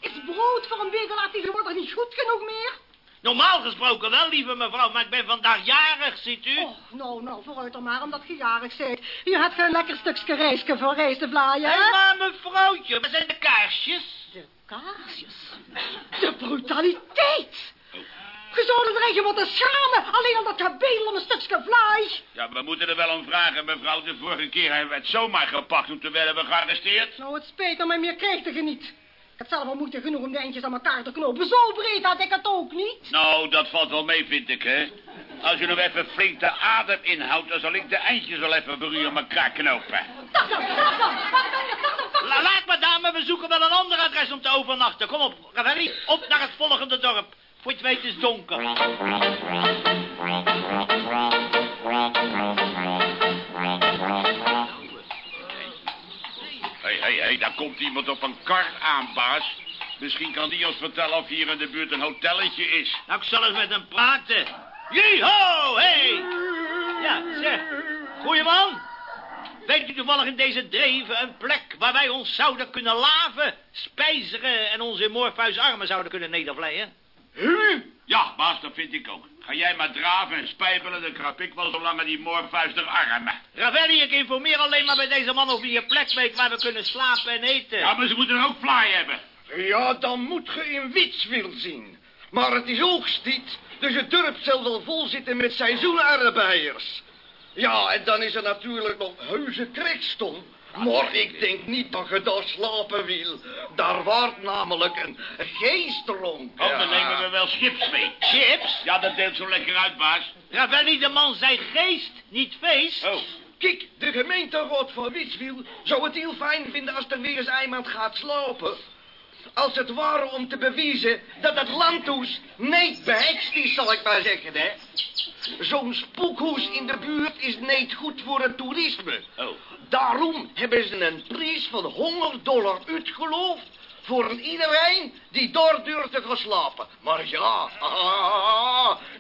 Is brood voor een bedelaar tegenwoordig niet goed genoeg meer? Normaal gesproken wel, lieve mevrouw, maar ik ben vandaag jarig, ziet u? Oh, nou, nou, vooruit dan maar, omdat je jarig bent. Je hebt geen lekker stukje reisje voor reis te vlaaien, Hé, hè? maar mevrouwtje, waar zijn de kaarsjes? De kaarsjes. De brutaliteit. Je zou er eigenlijk moeten schamen, alleen om dat kabedel om een stukje vlees. Ja, we moeten er wel om vragen, mevrouw. De vorige keer hebben we het zomaar gepakt toen toen werden we gearresteerd. Nou, het spijt me, maar meer kreeg je niet. Ik heb zelf al moeite genoeg om de eindjes aan elkaar te knopen. Zo breed had ik het ook niet. Nou, dat valt wel mee, vind ik, hè. Als je nog even flink de adem inhoudt, dan zal ik de eindjes wel even voor u aan elkaar knopen. Dag dan, dag dan. Wat ben je, dag dan, dag dan. La, laat maar, dame, we zoeken wel een ander adres om te overnachten. Kom op, Ravelli, op naar het volgende dorp. Voor het weet is donker. Hé, hé, hé, daar komt iemand op een kar aan, baas. Misschien kan die ons vertellen of hier in de buurt een hotelletje is. Nou, ik zal eens met hem praten. Jee-ho, hey! Ja, zeg, goeie man. Weet u toevallig in deze dreven een plek waar wij ons zouden kunnen laven, spijzeren en onze in Morpheus armen zouden kunnen nedervleien? Hu? Ja, baas, dat vind ik ook. Ga jij maar draven en spijbelen, dan krap ik wel zo lang aan die moorvuistige armen. Ravelli, ik informeer alleen maar bij deze man of hij een plek weet waar we kunnen slapen en eten. Ja, maar ze moeten ook fly hebben. Ja, dan moet je in Witswil zien. Maar het is oogstijd, dus het dorp zal wel vol zitten met seizoenarbeiders. Ja, en dan is er natuurlijk nog heuse krekstom. Maar ik denk niet dat je daar slapen wil. Daar wordt namelijk een geestronk. Oh, dan nemen we wel chips mee. Chips? Ja, dat deelt zo lekker uit, baas. Ravelli, de man zei geest, niet feest. Oh, Kijk, de gemeenteraad van Witswil zou het heel fijn vinden als er weer eens iemand gaat slapen. Als het ware om te bewijzen dat het landhoes niet behekst is, zal ik maar zeggen, hè. Zo'n spookhoes in de buurt is niet goed voor het toerisme. oh. Daarom hebben ze een prijs van 100 dollar uitgeloofd voor een iedereen die daar durft te gaan slapen. Maar ja,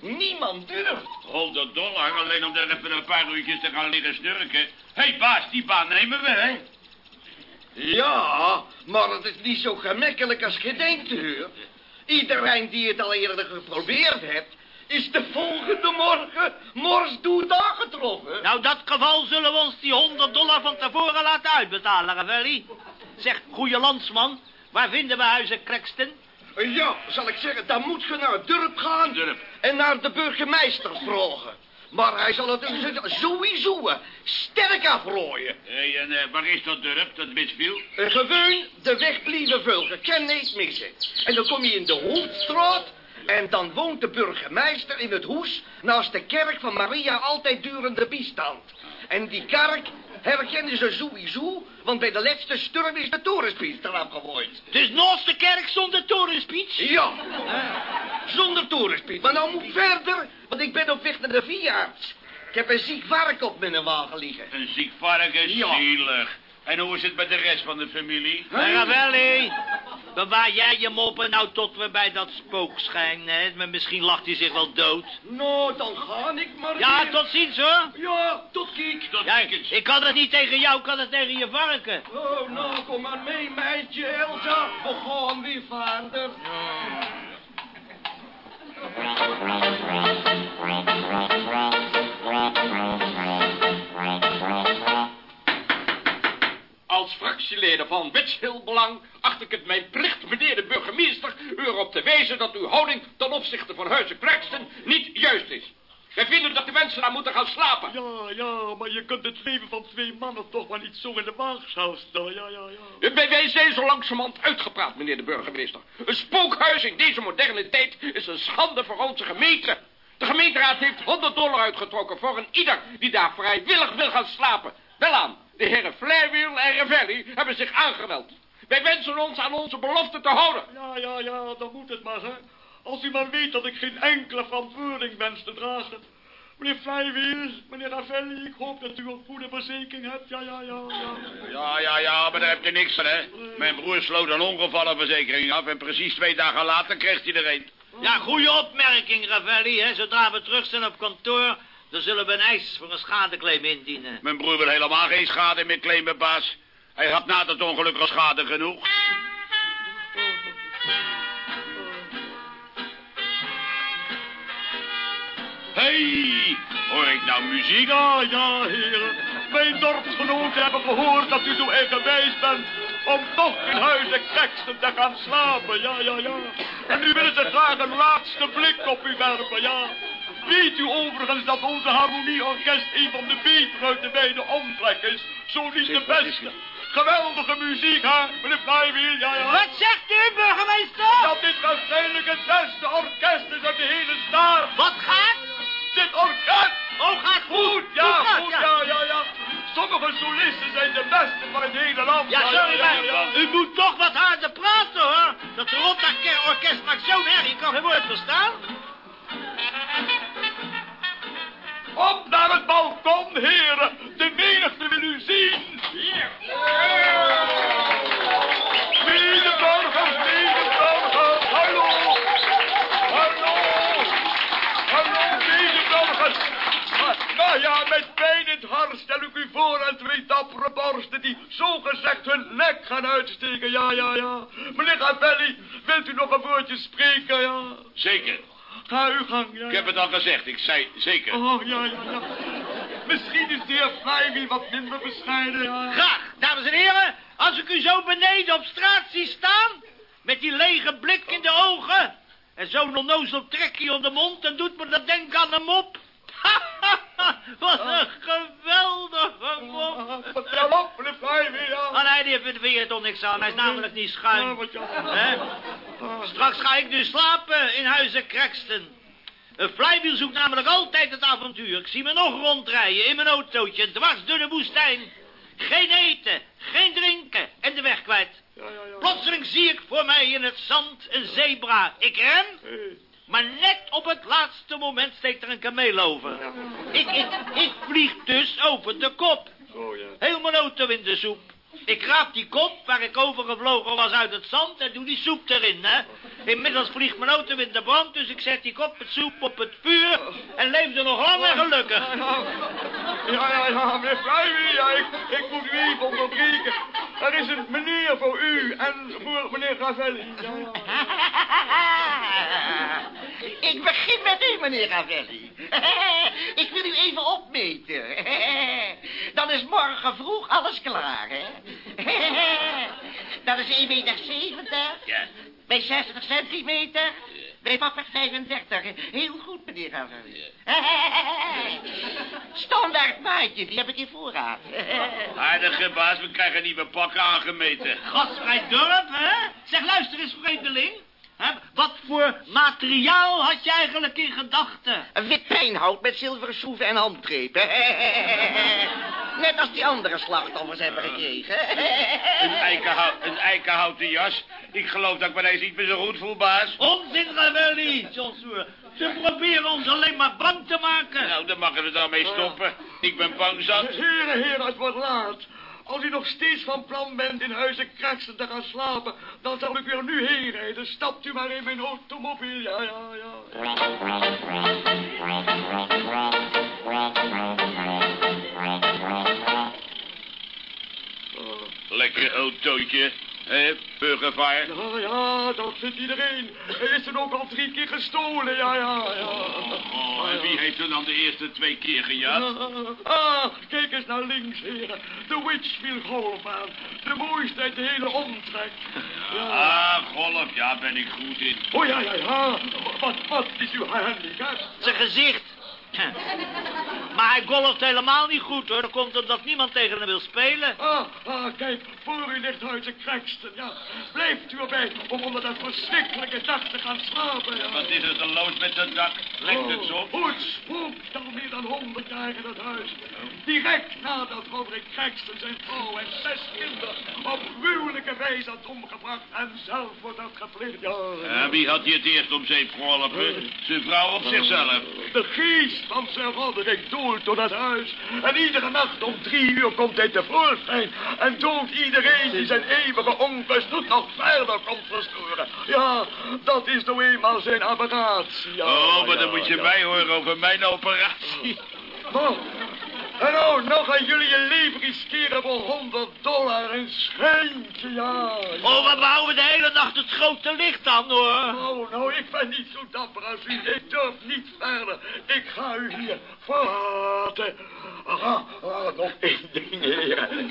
niemand durft. 100 dollar alleen om daar even een paar uurtjes te gaan liggen snurken. Hé, hey, baas, die baan nemen we, hè? Ja, maar het is niet zo gemakkelijk als je denkt. Iedereen die het al eerder geprobeerd heeft, is de volgende morgen morsdood aangetroffen. Nou, dat geval zullen we ons die 100 dollar van tevoren laten uitbetalen, Ravelli. Zeg, goeie landsman, waar vinden we huizen Krekston? Ja, zal ik zeggen, dan moet je naar het dorp gaan Dorp. en naar de burgemeester vragen. Maar hij zal het dus sowieso eh, sterk afrooien. Hé, hey, en eh, waar is dat dorp, dat misviel? Eh, Gewoon de weg blijven volgen, kan niet missen. En dan kom je in de hoofdstraat en dan woont de burgemeester in het hoes naast de kerk van Maria altijd durende bijstand. En die kerk herkennen ze sowieso, want bij de laatste sturm is de torenspies eraf gegooid. Dus naast de kerk zonder torenspiets? Ja, zonder torenspies. Maar nou moet ik verder, want ik ben op weg naar de veearts. Ik heb een ziek vark op mijn wagen liggen. Een ziek varken, Ja. zielig. En hoe is het met de rest van de familie? Ravelli, bewaar jij je moppen nou tot we bij dat spook schijnen, hè? Maar misschien lacht hij zich wel dood. Nou, dan ga ik maar Ja, weer. tot ziens, hoor. Ja, tot kiek. Dat Ja, ik kan het niet tegen jou, ik kan het tegen je varken. Oh, nou, kom maar mee, meidje Elsa. We gaan weer verder. Als fractieleden van Witshillbelang acht ik het mijn plicht, meneer de burgemeester, u erop te wijzen dat uw houding ten opzichte van Huizen Crackston niet juist is. Wij vinden dat de mensen daar moeten gaan slapen. Ja, ja, maar je kunt het leven van twee mannen toch maar niet zo in de waagschaal stellen. Ja, ja, ja. Wij, wij zijn zo langzamerhand uitgepraat, meneer de burgemeester. Een spookhuis in deze moderne tijd is een schande voor onze gemeente. De gemeenteraad heeft 100 dollar uitgetrokken voor een ieder die daar vrijwillig wil gaan slapen. Welaan, de heren Flywheel en Ravelli hebben zich aangemeld. Wij wensen ons aan onze belofte te houden. Ja, ja, ja, dan moet het maar, hè. Als u maar weet dat ik geen enkele verantwoording wens te dragen. Meneer Flywheel, meneer Ravelli, ik hoop dat u een goede verzekering hebt. Ja, ja, ja, ja. Ja, ja, ja, maar daar heb je niks van, hè. Mijn broer sloot een ongevallenverzekering af... en precies twee dagen later kreeg hij er een. Ja, goede opmerking, Ravelli. Hè. Zodra we terug zijn op kantoor... dan zullen we een eis voor een schadeclaim indienen. Mijn broer wil helemaal geen schade meer claimen, baas. Hij had na het ongeluk al schade genoeg. hey, hoor ik nou muziek? Ja, ja, heren. Mijn dorpsgenoten hebben gehoord dat u zo eigenwijs bent om toch in huizen Kreksten te gaan slapen. Ja, ja, ja. En nu willen ze graag een laatste blik op u werpen, ja. Weet u overigens dat onze harmonieorkest een van de betere uit de beide omtrek is? Zo niet de beste. Geweldige muziek, hè, meneer Flywheel, ja, ja. Wat zegt u, burgemeester? Dat dit waarschijnlijk het beste orkest is uit de hele staat. Wat gaat? Dit orkest! Oh, gaat Goed, ja, Goed gaat, goed, ja, ja, ja. Sommige solisten zijn de beste van het hele land. Ja, sorry, ja, maar ja. u moet toch wat harder praten, hoor. Dat Rotta-orkest maakt zo'n herrie, ik kan geen woord verstaan. Op naar het balkon, heren. De menigte wil u zien. Medeburgers, medeburgers. Hallo. Hallo. Hallo, medeburgers. Maar, nou ja, met pijn in het hart stel ik u voor aan twee dappere borsten die zogezegd hun nek gaan uitsteken. Ja, ja, ja. Meneer Ravelli, wilt u nog een woordje spreken, ja? Zeker. Ja. Ik heb het al gezegd, ik zei zeker. Oh, ja, ja, ja. Misschien is de heer Flywheel wat minder bescheiden, ja. Graag, dames en heren, als ik u zo beneden op straat zie staan... met die lege blik in de ogen... en zo'n onnozel trekje om de mond... dan doet me dat denken aan een mop. Wat een geweldige mop. Ah, Vertel op, meneer ja. Ah, nee, die vindt er toch niks aan. Hij is namelijk niet schuin. Straks ga ik dus slapen in huizen Kreksten. Een flywheel zoekt namelijk altijd het avontuur. Ik zie me nog rondrijden in mijn autootje, dwars door de woestijn. Geen eten, geen drinken en de weg kwijt. Plotseling zie ik voor mij in het zand een zebra. Ik ren. Maar net op het laatste moment steekt er een kameel over. Ik, ik, ik vlieg dus over de kop. Heel mijn auto in de soep. Ik raap die kop waar ik overgevlogen was uit het zand en doe die soep erin, hè. Inmiddels vliegt mijn auto in de brand, dus ik zet die kop met soep op het vuur en leef er nog lang en gelukkig. Ja, ja, ja, meneer ja, ik, ik moet u even onderbreken. Er is een meneer voor u en voor meneer Ravelli. Ja, ja. Ik begin met u, meneer Ravelli. Ik wil u even opmeten. Dan is morgen vroeg alles klaar, hè? Dat is 1,70 meter. Ja. Bij 60 centimeter. Bij papa 35. Heel goed, meneer Ravelli. Standaard maatje, die heb ik in voorraad. Aardige baas, we krijgen nieuwe pakken aangemeten. Gastvrij dorp, hè? Zeg, luister eens, vreemdeling. Wat voor materiaal had je eigenlijk in gedachten? Een wit pijnhout met zilveren schroeven en handgrepen. Net als die andere slachtoffers hebben gekregen. Een, eikenhout, een eikenhouten jas. Ik geloof dat ik me deze niet meer zo goed voel, baas. Onzin, Ravelli, Joshua. Ze proberen ons alleen maar bang te maken. Nou, dan mag we er dan mee stoppen. Ik ben bang zat. Heren, heren, het wordt laat. Als u nog steeds van plan bent in huizen Kreksten te gaan slapen, dan zal ik weer nu heen rijden. Stapt u maar in mijn automobiel, ja, ja, ja. Lekker autootje. Hé, burgervaar. Ja, ja, dat vindt iedereen. Er is er ook al drie keer gestolen, ja, ja, ja. Oh, en wie heeft er dan de eerste twee keer gejat? Ah, kijk eens naar links, heren. De Witchfield Golfbaan. De mooiste uit de hele omtrek. Ja. Ah, golf, ja, ben ik goed in. Oh, ja, ja, ja. Wat, wat is uw handicap? Zijn gezicht. Maar hij golft helemaal niet goed, hoor. Dat komt omdat niemand tegen hem wil spelen. Ah, ah, kijk, voor u ligt Huizen Kreksten, ja. Blijft u erbij om onder dat verschrikkelijke dak te gaan slapen, ja. Wat is er dan los met dat dak? Lijkt het zo? Oh, het spookt al meer dan honderd jaar in het huis. Direct nadat Roderick Kreksten zijn vrouw en zes kinderen op gruwelijke wijze had omgebracht en zelf wordt dat gepleegd, ja. Ja, wie had je het eerst om zeep geholpen? Zijn vrouw of zichzelf? De geest van Roderick doelt door dat huis. En iedere nacht om drie uur komt hij tevoorschijn. En doodt iedereen die zijn eeuwige onrust nog verder komt verstoren. Ja, dat is nou eenmaal zijn aberratie. Ja, Oh, maar dan moet je ja. mij horen over mijn operatie. En nou, nog gaan jullie je leven riskeren voor 100 dollar en schijntje, ja. ja. Oh, maar we houden de hele nacht het grote licht aan, hoor. Oh, nou, ik ben niet zo dapper als u. Ik durf niet verder. Ik ga u hier verlaten. Aha, ah, nog één ding, heren.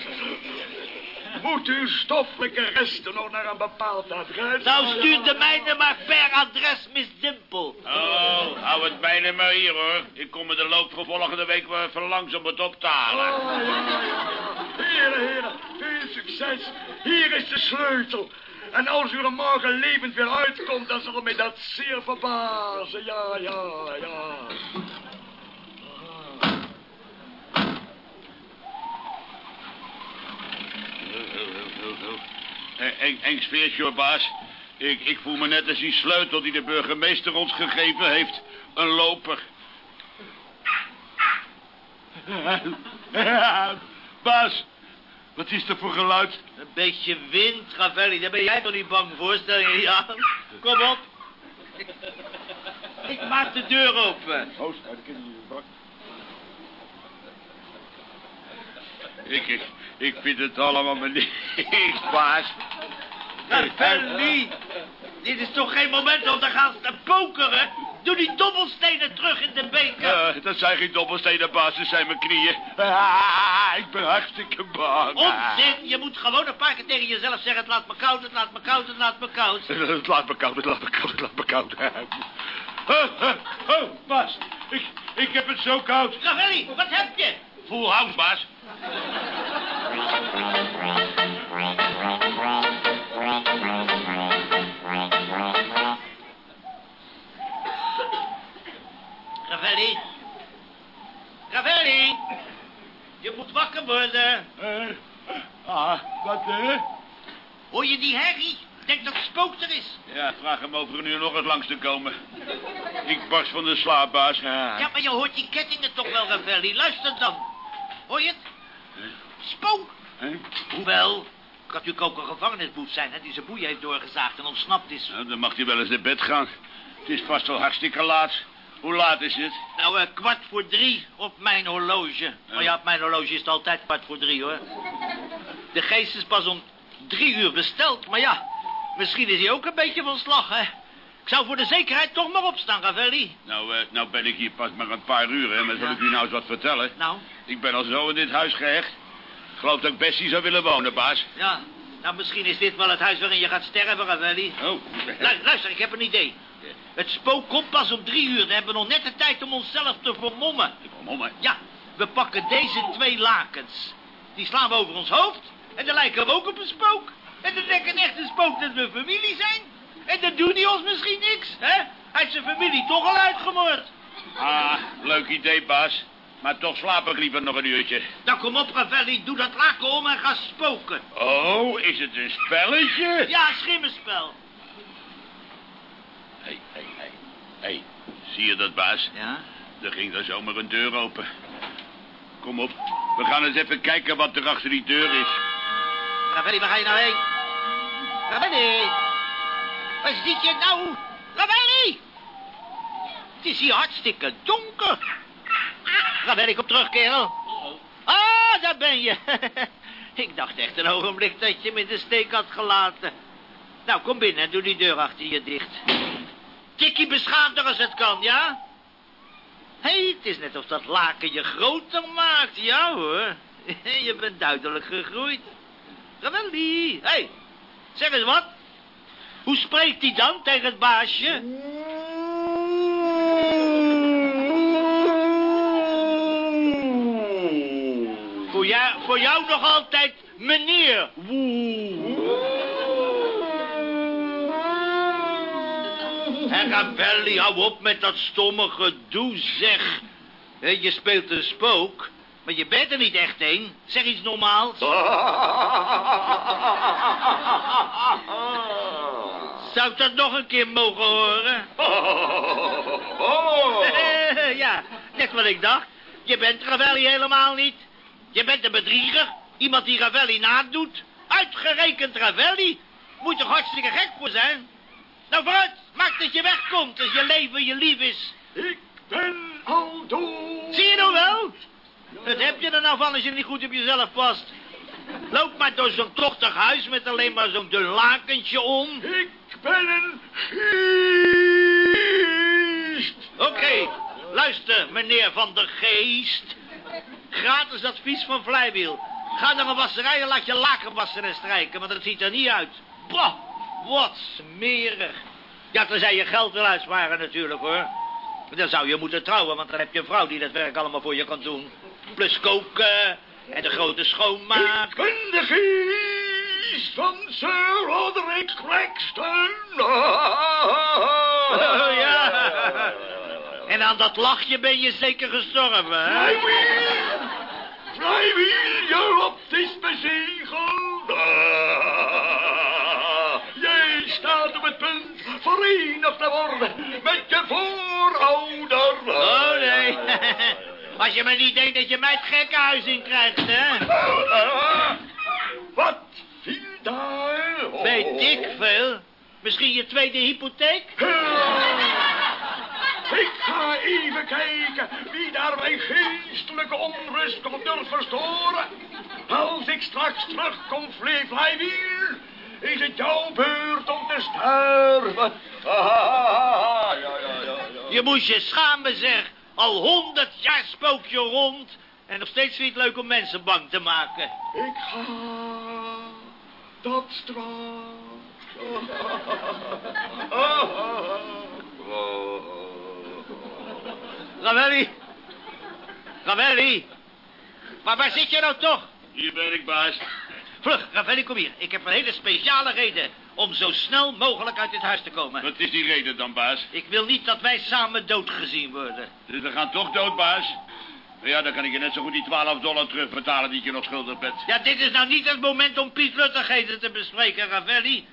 Moet uw stoffelijke resten nog naar een bepaald adres? Nou, stuur de mijne maar per adres, Miss Dimple. Oh, hou het bijna maar hier, hoor. Ik kom in de loop van volgende week wel even langs om het op te halen. Oh, ja, ja, ja. Heren, heren, veel succes. Hier is de sleutel. En als u er morgen levend weer uitkomt, dan zal mij dat zeer verbazen. Ja, ja, ja. Eh, Eng, eng sfeertje, hoor, baas. Ik, ik voel me net als die sleutel die de burgemeester ons gegeven heeft. Een loper. Baas, wat is er voor geluid? Een beetje wind, Ravelli. Daar ben jij toch niet bang voor, stel je aan. Kom op. Ik maak de deur open. Oh, ik. Ik, ik, vind het allemaal maar niks, baas. Ravelli. Dit is toch geen moment om te gaan pokeren? Doe die dobbelstenen terug in de beker. Eh, dat zijn geen dobbelstenen, baas, dat zijn mijn knieën. Ah, ik ben hartstikke bang. Onzin, je moet gewoon een paar keer tegen jezelf zeggen... het laat me koud, het laat me koud, het laat me koud. Het laat me koud, het laat me koud, het laat me koud. Oh, oh, oh, baas, ik, ik heb het zo koud. Ravelli, wat heb je? Full house, baas. Ravelli? Ravelli? Je moet wakker worden. Eh, ah, wat, eh? Hoor je die herrie? Denk dat het spook er is. Ja, vraag hem over een uur nog eens langs te komen. Ik barst van de slaap, baas. Ja, maar je hoort die kettingen toch wel, Ravelli. Luister dan. Hoor je het? Spook. Hè? Hoewel, natuurlijk ook een gevangenisboef zijn, hè, die zijn boeien heeft doorgezaagd en ontsnapt is. Nou, dan mag hij wel eens naar bed gaan. Het is vast wel hartstikke laat. Hoe laat is het? Nou, eh, kwart voor drie op mijn horloge. Maar ja, op mijn horloge is het altijd kwart voor drie, hoor. De geest is pas om drie uur besteld, maar ja, misschien is hij ook een beetje van slag, hè. Ik zou voor de zekerheid toch maar opstaan, Ravelli. Nou, eh, nou ben ik hier pas maar een paar uur, hè. Maar zal Ja. ik u nou eens wat vertellen? Nou, Ik ben al zo in dit huis gehecht. Geloof dat ik best hier zou willen wonen, baas. ja. Nou, misschien is dit wel het huis waarin je gaat sterven, Ravelli. Oh. Lu- luister, ik heb een idee. Het spook komt pas om drie uur. Dan hebben we nog net de tijd om onszelf te vermommen. Kom maar. Ja, we pakken deze twee lakens. Die slaan we over ons hoofd. En dan lijken we ook op een spook. En dan denkt een echte spook dat we familie zijn. En dan doet hij ons misschien niks, hè? Hij heeft zijn familie toch al uitgemoord. Ah, leuk idee, baas. Maar toch slaap ik liever nog een uurtje. Nou, kom op, Ravelli. Doe dat laken om en ga spoken. Oh, is het een spelletje? Ja, schimmenspel. Hé, hé, hé. Hé, zie je dat, baas? Ja? Er ging daar zomaar een deur open. Kom op, we gaan eens even kijken wat er achter die deur is. Ravelli, waar ga je nou heen? Ravelli! Waar zit je nou? Ravelli! Het is hier hartstikke donker. Ravelli, kom terug, kerel. Ah, daar ben je. Ik dacht echt een ogenblik dat je me in de steek had gelaten. Nou, kom binnen en doe die deur achter je dicht. Tikkie beschaamder als het kan, ja? Hé, hey, het is net of dat laken je groter maakt. Ja hoor, je bent duidelijk gegroeid. Ravelli, hé, hey, zeg eens wat. Hoe spreekt hij dan tegen het baasje? Voor jou nog altijd meneer Woe. En hou op met dat stomme gedoe, zeg. Hé, Je speelt een spook, maar je bent er niet echt een. Zeg iets normaals. Zou ik dat nog een keer mogen horen? ja, net wat ik dacht. Je bent Ravelli helemaal niet. Je bent een bedrieger. Iemand die Ravelli nadoet. Uitgerekend Ravelli. Moet toch hartstikke gek voor zijn? Nou vooruit, maak dat je wegkomt als je leven je lief is. Ik ben al dood. Zie je nou wel? Wat heb je er nou van als je niet goed op jezelf past? Loop maar door zo'n tochtig huis met alleen maar zo'n dun lakentje om. Ik ben een geest. Oké, luister, meneer Van der Geest. Gratis advies van Vlijwiel. Ga naar een wasserij en laat je laken wassen en strijken, want dat ziet er niet uit. Bah, wat smerig. Ja, tenzij je geld wil uitsparen natuurlijk, hoor. Dan zou je moeten trouwen, want dan heb je een vrouw die dat werk allemaal voor je kan doen. Plus koken en de grote schoonmaak. Ik de geest van Sir Roderick Claxton. Oh, ja. En aan dat lachje ben je zeker gestorven, hè? Flywheel! Flywheel, je lot is bezegeld. Jij staat op het punt verenigd te worden met je voorouder. Oh, nee. Als je maar niet denkt dat je mij het gekkenhuis in krijgt, hè? Wat viel daar? op? Weet ik veel. Misschien je tweede hypotheek? Ik ga even kijken wie daar mijn geestelijke onrust komt durft verstoren. Als ik straks terugkom, Flee Flywheel, is het jouw beurt om te sterven. Ah, ja, ja, ja, ja. Je moest je schamen, zeg. Al honderd jaar spook je rond. En nog steeds vind je het leuk om mensen bang te maken. Ik ga dat straks. Ravelli. Ravelli. Maar waar zit je nou toch? Hier ben ik, baas. Vlug, Ravelli, kom hier. Ik heb een hele speciale reden om zo snel mogelijk uit dit huis te komen. Wat is die reden dan, baas? Ik wil niet dat wij samen doodgezien worden. Dus we gaan toch dood, baas? Ja, dan kan ik je net zo goed die 12 dollar terugbetalen die je nog schuldig bent. Ja, dit is nou niet het moment om Piet Luttigheden te bespreken, Ravelli.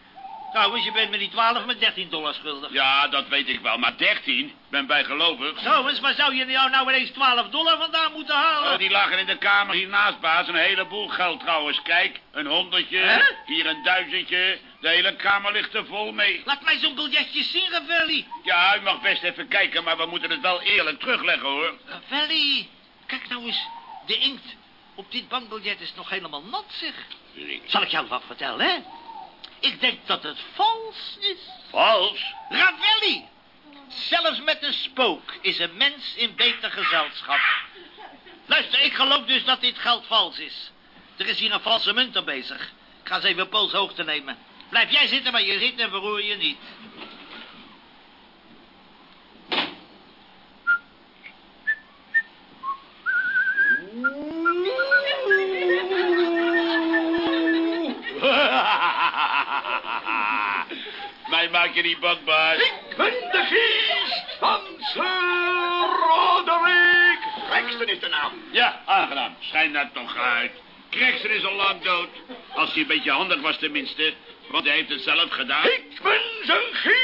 Trouwens, je bent me die 12 met 13 dollar schuldig. Ja, dat weet ik wel, maar 13? Ik ben bijgelovig. Trouwens, waar zou je nou, nou ineens 12 dollar vandaan moeten halen? Oh, die lagen in de kamer hiernaast, baas. Een heleboel geld trouwens. Kijk, een honderdje, hier een duizendje. De hele kamer ligt er vol mee. Laat mij zo'n biljetje zien, Ravelli. Ja, u mag best even kijken, maar we moeten het wel eerlijk terugleggen, hoor. Ravelli, kijk nou eens. De inkt op dit bankbiljet is nog helemaal nat, zeg. Zal ik jou wat vertellen, hè? Ik denk dat het vals is. Vals? Ravelli! Zelfs met een spook is een mens in beter gezelschap. Luister, ik geloof dus dat dit geld vals is. Er is hier een valse munt aan bezig. Ik ga eens even polshoogte nemen. Blijf jij zitten waar je zit en verroer je niet. Baas. Ik ben de geest van Sir Roderick. Claxton is de naam. Ja, aangenaam. Schijn dat toch uit. Krekster is al lang dood. Als hij een beetje handig was tenminste. Want hij heeft het zelf gedaan. Ik ben zijn geest.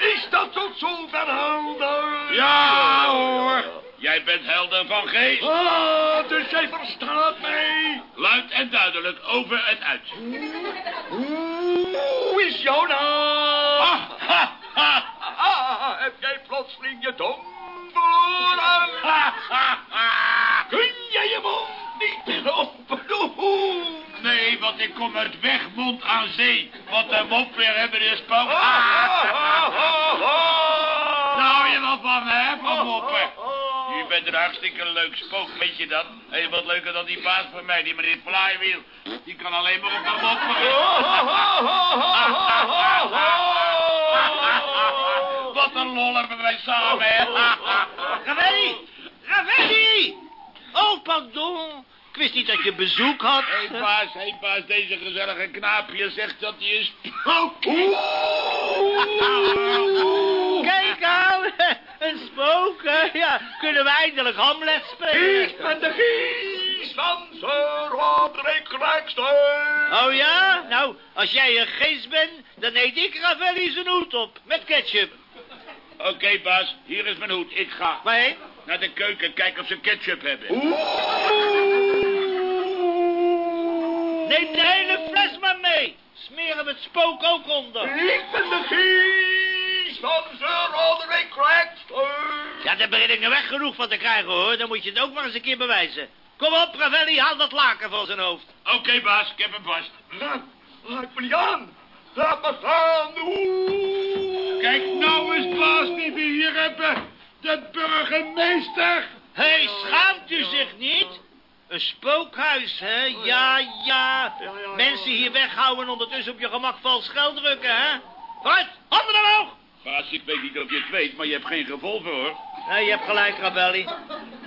Is dat tot zover helder? Ja hoor. Jij bent helder van geest. Ah, dus jij verstaat mij. Luid en duidelijk, over en uit. Hoe is jouw naam? Ah, ha, ha. Ah, heb jij plotseling je tong verloren? Kun jij je mond niet meer open doen? Nee, want ik kom uit Wegmond aan zee. Wat een mop weer hebben de spook. Ah, ah, ah, ah, ah. Nou, je wel van, hè, van moppen. Bent een hartstikke leuk spook, weet je dat? Heel wat leuker dan die baas van mij, die meneer Flywheel. Die kan alleen maar op de moppen. Wat een lol hebben wij samen, hè? Ravelli! Ravelli! Oh, pardon. Ik wist niet dat je bezoek had. Hé hey, baas, hé hey, baas, deze gezellige knaapje zegt dat hij is... Kijk aan, een spook. hè? Ja, kunnen we eindelijk Hamlet spelen? Ik ben de gies van Sir Roderick. Oh ja? Nou, als jij een geest bent, dan eet ik Ravelli zijn hoed op. Met ketchup. Oké, baas, hier is mijn hoed. Ik ga Waarheen? naar de keuken kijken of ze ketchup hebben. Neem de hele fles maar mee. Smeren we het spook ook onder. Ik ben de gies Sir Roderick Blackstone. Ja, daar begin ik nou weg genoeg van te krijgen, hoor. Dan moet je het ook maar eens een keer bewijzen. Kom op, Ravelli, haal dat laken van zijn hoofd. Oké, baas, ik heb hem vast. Raak, raak me niet aan. Laat me staan. Oeh. Kijk nou eens, baas, wie we hier hebben. De burgemeester. Hé, hey, schaamt u zich niet? Een spookhuis, hè? Ja, ja. Mensen hier weghouden en ondertussen op je gemak vals geld drukken, hè? Vooruit, handen omhoog! Baas, ik weet niet of je het weet, maar je hebt geen revolver, hoor. Nee, je hebt gelijk, Ravelli.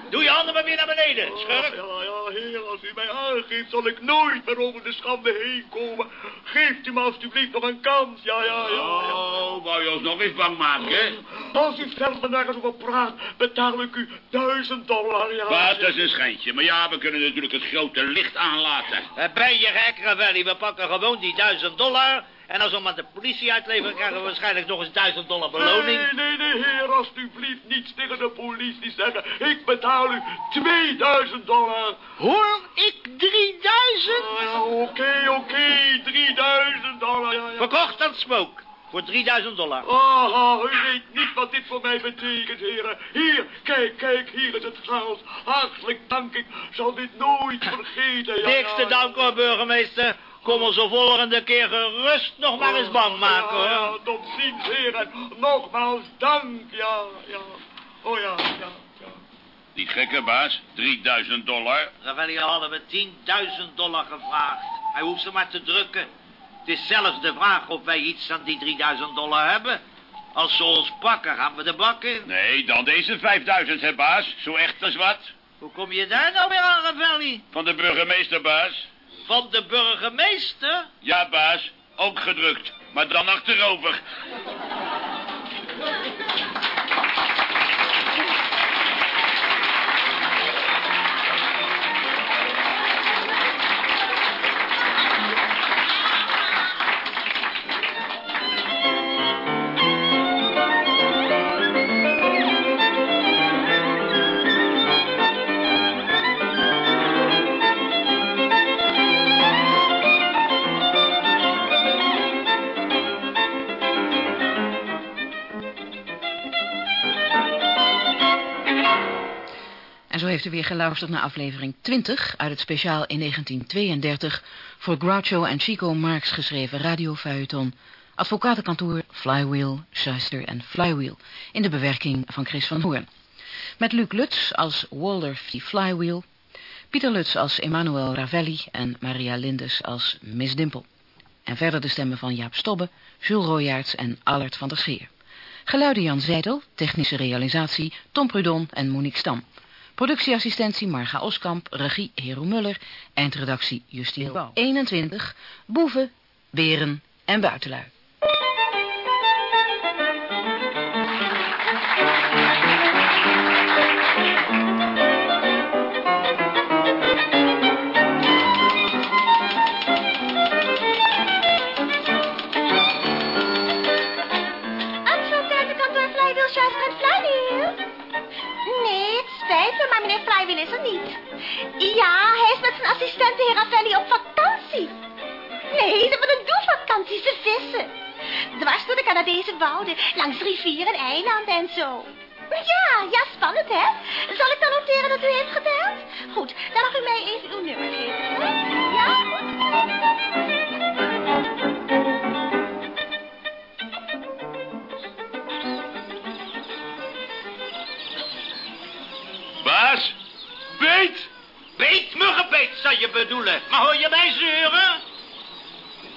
Doe je handen maar weer naar beneden, schurk. Ja, ja, heer, als u mij aangeeft, zal ik nooit meer over de schande heen komen. Geeft u me alstublieft nog een kans. Ja, ja, ja. Oh, wou je ons nog eens bang maken? Als u verder nergens over praat, betaal ik u duizend dollar, ja. Baas, dat is een schijntje. Maar ja, we kunnen natuurlijk het grote licht aanlaten. Eh, Ben je gek, Ravelli? We pakken gewoon die duizend dollar. En als we hem aan de politie uitleveren, krijgen we waarschijnlijk nog eens duizend dollar beloning. Nee, nee, nee, heer, alstublieft niets tegen de politie zeggen. Ik betaal u 2000 dollar. Hoor, ik 3000? Ah, ja, Oké, oké, 3000 dollar. Ja, ja. Verkocht aan Smoke. Voor 3000 dollar. Ah, u weet niet wat dit voor mij betekent, heren. Hier, kijk, kijk, hier is het geld. Hartelijk dank, ik zal dit nooit vergeten. Ja, Niks te ja. danken hoor, burgemeester. Kom ons de volgende keer gerust nog maar eens bang maken Ja, ja, hoor. tot ziens, heren. Nogmaals dank, ja, ja. Oh ja, ja, ja. Niet gekke, baas. 3000 dollar. Ravelli hadden we 10.000 dollar gevraagd. Hij hoeft ze maar te drukken. Het is zelfs de vraag of wij iets aan die 3000 dollar hebben. Als ze ons pakken, gaan we de bak in. Nee, dan deze 5000, hè, baas. Zo echt als wat. Hoe kom je daar nou weer aan, Ravelli? Van de burgemeester, baas. Van de burgemeester? Ja, baas. Ook gedrukt. Maar dan achterover. Zo heeft u weer geluisterd naar aflevering 20 uit het speciaal in 1932 voor Groucho en Chico Marx geschreven radiofeuilleton Advocatenkantoor Flywheel, Schuster en Flywheel in de bewerking van Chris van Hoorn. Met Luc Lutz als Walder V. Flywheel, Pieter Lutz als Emmanuel Ravelli en Maria Lindes als Miss Dimple. En verder de stemmen van Jaap Stobbe, Jules Royaerts en Allert van der Scheer. Geluiden Jan Zijdel, technische realisatie Tom Prudon en Monique Stam. Productieassistentie Marga Oskamp, regie Hero Muller, eindredactie Justine Bouw. 21, boeven, beren en buitenlui. Maar meneer Flywheel is er niet. Ja, hij is met zijn assistent, de heer Ravelli, op vakantie. Nee, ze hebben een doelvakantie, ze vissen. Dwars door de Canadese wouden, langs rivieren en eilanden en zo. Ja, ja, spannend, hè? Zal ik dan noteren dat u heeft gebeld? Goed, dan mag u mij even uw nummer geven. hè? Ja, Beet! Beet, muggenbeet, zou je bedoelen. Maar hoor je mij zeuren?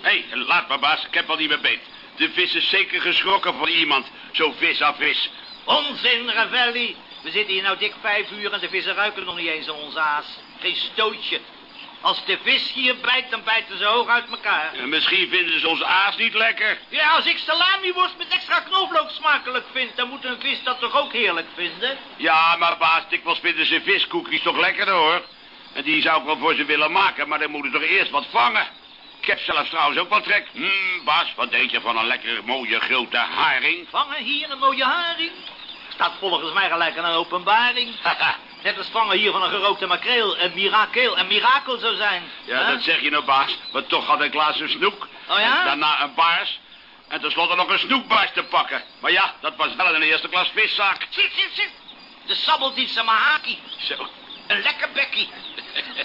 Hé, hey, laat maar, baas. Ik heb al niet meer beet. De vis is zeker geschrokken van iemand. Zo vis af vis. Onzin, Ravelli. We zitten hier nou dik vijf uur en de vissen ruiken nog niet eens aan onze aas. Geen stootje. Als de vis hier bijt, dan bijten ze hoog uit elkaar. En misschien vinden ze ons aas niet lekker. Ja, als ik salamiworst met extra knoflook smakelijk vind... dan moet een vis dat toch ook heerlijk vinden? Ja, maar baas, dikwijls vinden ze viskoekjes toch lekkerder, hoor. En die zou ik wel voor ze willen maken, maar dan moeten ze toch eerst wat vangen. Ik heb zelfs trouwens ook wat trek. Hm, baas, wat denk je van een lekkere, mooie, grote haring? Vangen hier een mooie haring? Staat volgens mij gelijk aan een openbaring. Net als vangen hier van een gerookte makreel een mirakel, een mirakel zou zijn. Ja, dat zeg je nou, baas. Maar toch had ik laatst een snoek. Oh ja? En daarna een baars. En tenslotte nog een snoekbaars te pakken. Maar ja, dat was wel een eerste klas viszaak. Zit, zit, zit. De sabbeldienst mahaki. Zo. Een lekker bekkie.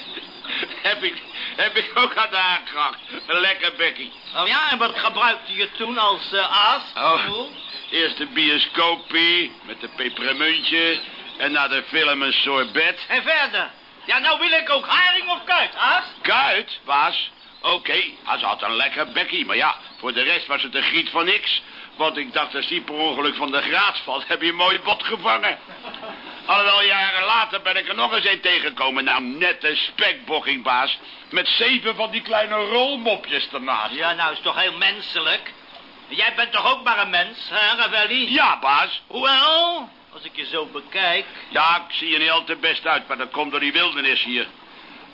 heb, ik, heb ik ook aan de. Een lekker bekkie. Oh ja, en wat gebruikte je toen als eh, aas? Oh. Eerst de bioscoopie met de pepermuntje. En na de film een sorbet. En verder? Ja, nou wil ik ook haring of kuit, aas. Kuit, baas. Oké, hij had een lekker bekkie. Maar ja, voor de rest was het een griet van niks. Want ik dacht, als die per ongeluk van de graad valt, heb je een mooi bot gevangen. Alhoewel, jaren later ben ik er nog eens een tegengekomen. Nou, net een spekbokking, baas. Met zeven van die kleine rolmopjes ernaast. Ja, nou is toch heel menselijk. Jij bent toch ook maar een mens, hè, Ravelli? Ja, baas. Hoewel, als ik je zo bekijk... Ja, ik zie er niet al te best uit, maar dat komt door die wildernis hier.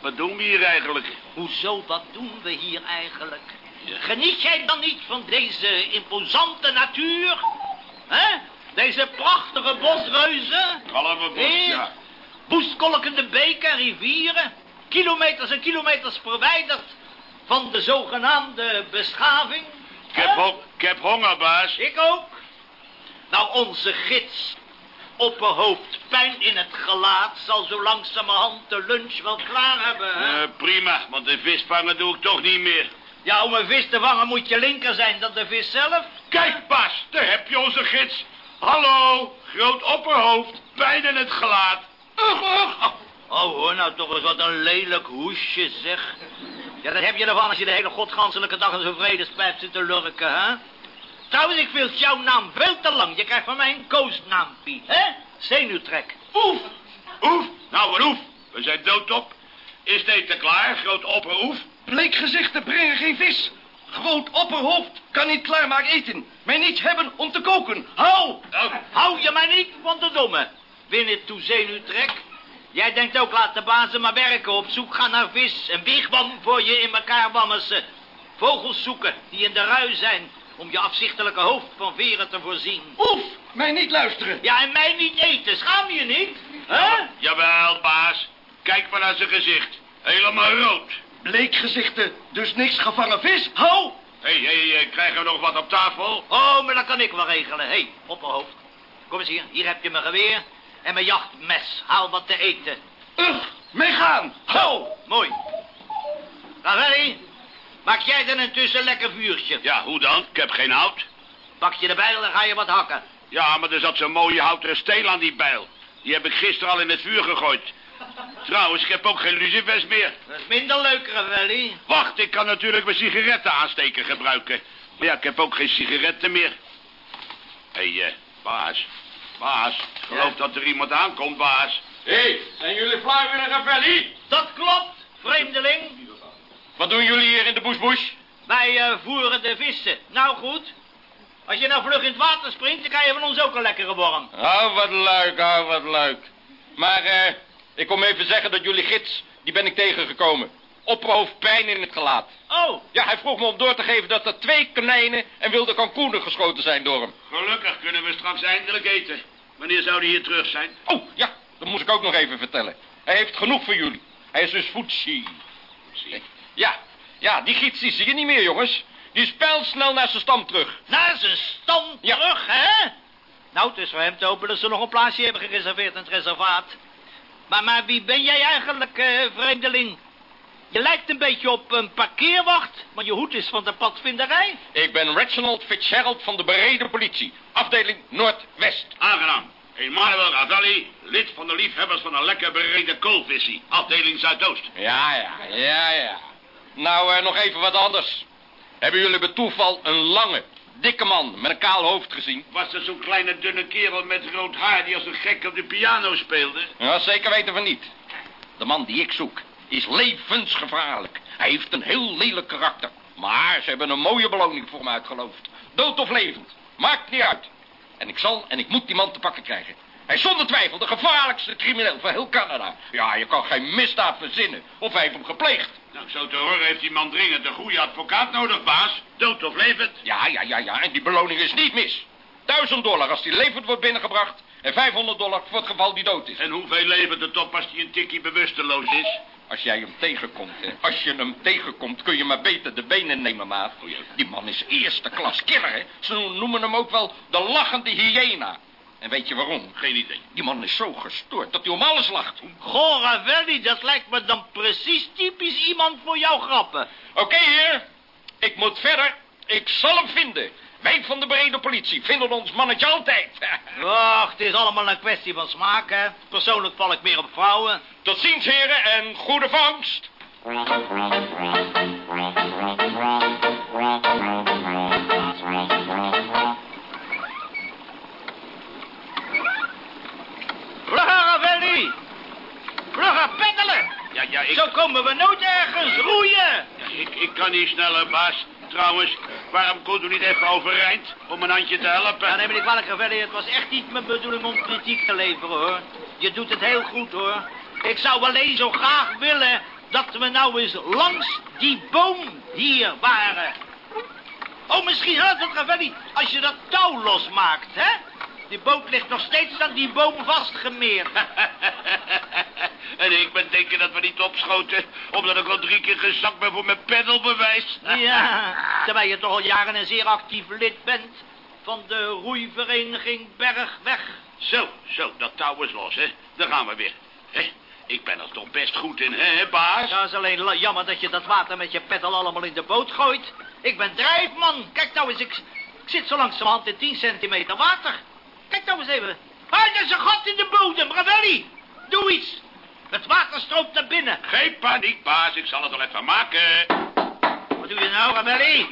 Wat doen we hier eigenlijk? Hoezo, wat doen we hier eigenlijk? Geniet jij dan niet van deze imposante natuur? Hè? Deze prachtige bosreuzen? Halve bos, ja. Boeskolkende beken en rivieren. Kilometers en kilometers verwijderd van de zogenaamde beschaving. Ik heb, ik heb honger, baas. Ik ook. Nou, onze gids, opperhoofd, pijn in het gelaat, zal zo langzamerhand de lunch wel klaar hebben. Hè? Eh, prima, want de vis vangen doe ik toch niet meer. Ja, om een vis te vangen moet je linker zijn dan de vis zelf. Kijk, baas, daar heb je onze gids. Hallo, groot opperhoofd, pijn in het gelaat. Ugh, ugh. Oh, hoor nou toch eens wat een lelijk hoesje, zeg. Ja, dat heb je ervan als je de hele godganselijke dag in zo'n vredespijp zit te lurken, hè? Trouwens, ik vind jouw naam veel te lang. Je krijgt van mij een koosnaampie, hè? Zenuwtrek. Oef, oef. Nou, wat oef. We zijn doodop. Is het eten klaar, groot opperoef? Bleekgezichten brengen geen vis. Groot opperhoofd kan niet klaarmaken eten. Mij niet hebben om te koken. Hou! Oh, Hou je mij niet van de domme. Win toe zenuwtrek. Jij denkt ook, laat de bazen maar werken. Op zoek gaan naar vis. Een wigwam voor je in elkaar wammersen. Vogels zoeken die in de rui zijn. Om je afzichtelijke hoofd van veren te voorzien. Oef! Mij niet luisteren. Ja, en mij niet eten. Schaam je niet? Hè? jawel, baas. Kijk maar naar zijn gezicht. Helemaal rood. Bleekgezichten, dus niks gevangen vis. Hou! Hé, hey, hey, krijgen we nog wat op tafel? Oh, maar dat kan ik wel regelen. Hé, hey, opperhoofd. Kom eens hier. Hier heb je mijn geweer en mijn jachtmes. Haal wat te eten. Ugh! Mij gaan! Hou! Mooi. Ravelli, maak jij dan intussen een lekker vuurtje. Ja, hoe dan? Ik heb geen hout. Pak je de bijl en ga je wat hakken. Ja, maar er zat zo'n mooie houten steel aan die bijl. Die heb ik gisteren al in het vuur gegooid. Trouwens, ik heb ook geen lucifers meer. Dat is minder leuk, Ravelli. Wacht, ik kan natuurlijk mijn sigaretten aansteken gebruiken. Maar ja, ik heb ook geen sigaretten meer. Hé, hey, eh, baas. Baas, ik geloof dat er iemand aankomt, baas. Hé, hey, zijn jullie Flywheel en Ravelli? Dat klopt, vreemdeling. Wat doen jullie hier in de bushbush? Wij eh, voeren de vissen. Nou goed. Als je nou vlug in het water springt, dan krijg je van ons ook een lekkere worm. Oh, wat leuk, oh, wat leuk. Maar, eh, ik kom even zeggen dat jullie gids, die ben ik tegengekomen. Opperhoofd pijn in het gelaat. Oh, Ja, hij vroeg me om door te geven dat er twee konijnen en wilde kalkoenen geschoten zijn door hem. Gelukkig kunnen we straks eindelijk eten. Wanneer zou die hier terug zijn? Oh, ja, dat moest ik ook nog even vertellen. Hij heeft genoeg voor jullie. Hij is dus voetsie. Ja, ja, die gids die zie je niet meer, jongens. Die is pijlsnel naar zijn stam terug. naar zijn stand Ja. terug, hè? Nou, het is voor hem te hopen dat ze nog een plaatsje hebben gereserveerd in het reservaat. Maar, maar wie ben jij eigenlijk, eh, vreemdeling? Je lijkt een beetje op een parkeerwacht, maar je hoed is van de padvinderij. Ik ben Reginald Fitzgerald van de bereden politie. Afdeling Noordwest. Aangenaam. Emmanuel Ravelli, lid van de liefhebbers van een lekker bereden koolvisie. Afdeling Zuidoost. Ja, ja, ja, ja. Nou, eh, nog even wat anders. Hebben jullie bij toeval een lange, dikke man met een kaal hoofd gezien? Was dat zo'n kleine dunne kerel met rood haar die als een gek op de piano speelde? Ja, zeker weten we niet. De man die ik zoek is levensgevaarlijk. Hij heeft een heel lelijk karakter. Maar ze hebben een mooie beloning voor hem uitgeloofd. Dood of levend. Maakt niet uit. En ik zal en ik moet die man te pakken krijgen. Hij is zonder twijfel de gevaarlijkste crimineel van heel Canada. Ja, je kan geen misdaad verzinnen. Of hij heeft hem gepleegd. Nou, zo te horen heeft die man dringend een goede advocaat nodig, baas. Dood of levend? Ja, ja, ja, ja. En die beloning is niet mis. 1000 dollar als die levend wordt binnengebracht. En 500 dollar voor het geval die dood is. En hoeveel levert het op als hij een tikkie bewusteloos is? Als jij hem tegenkomt, hè. Als je hem tegenkomt, kun je maar beter de benen nemen, maat. Die man is eerste klas killer, hè. Ze noemen hem ook wel de lachende hyena. En weet je waarom? Geen idee. Die man is zo gestoord dat hij om alles lacht. Goh, Ravelli, dat lijkt me dan precies typisch iemand voor jouw grappen. Oké, heer. Ik moet verder. Ik zal hem vinden. Wij van de brede politie vinden ons mannetje altijd. Ach, het is allemaal een kwestie van smaak, hè. Persoonlijk val ik meer op vrouwen. Tot ziens, heren, en goede vangst. Vlugger, Ravelli! Vlugger, peddelen! Ja, ja, ik, Zo komen we nooit ergens. Roeien! ik, ik kan niet sneller, baas. Trouwens, waarom komt u niet even overeind om een handje te helpen? Ja, neem me niet kwalijk, Ravelli. Het was echt niet mijn bedoeling om kritiek te leveren, hoor. Je doet het heel goed, hoor. Ik zou alleen zo graag willen dat we nou eens langs die boom hier waren. Oh, misschien helpt het, Ravelli, als je dat touw losmaakt, hè? Die boot ligt nog steeds aan die boom vastgemeerd. en ik ben denken dat we niet opschoten... omdat ik al drie keer gezakt ben voor mijn peddelbewijs. Ja, terwijl je toch al jaren een zeer actief lid bent van de roeivereniging Bergweg. Zo, zo, dat touw is los, hè. Daar gaan we weer. Hè? Ik ben er toch best goed in, hè, baas? Ja, is alleen jammer dat je dat water met je peddel allemaal in de boot gooit. Ik ben drijfman. Kijk nou eens, ik, ik zit zo langzamerhand in 10 centimeter water. Kijk nou eens even. Ah, er is een gat in de bodem, Ravelli. Doe iets. Het water stroomt naar binnen. Geen paniek, baas. Ik zal het al even maken. Wat doe je nou, Ravelli?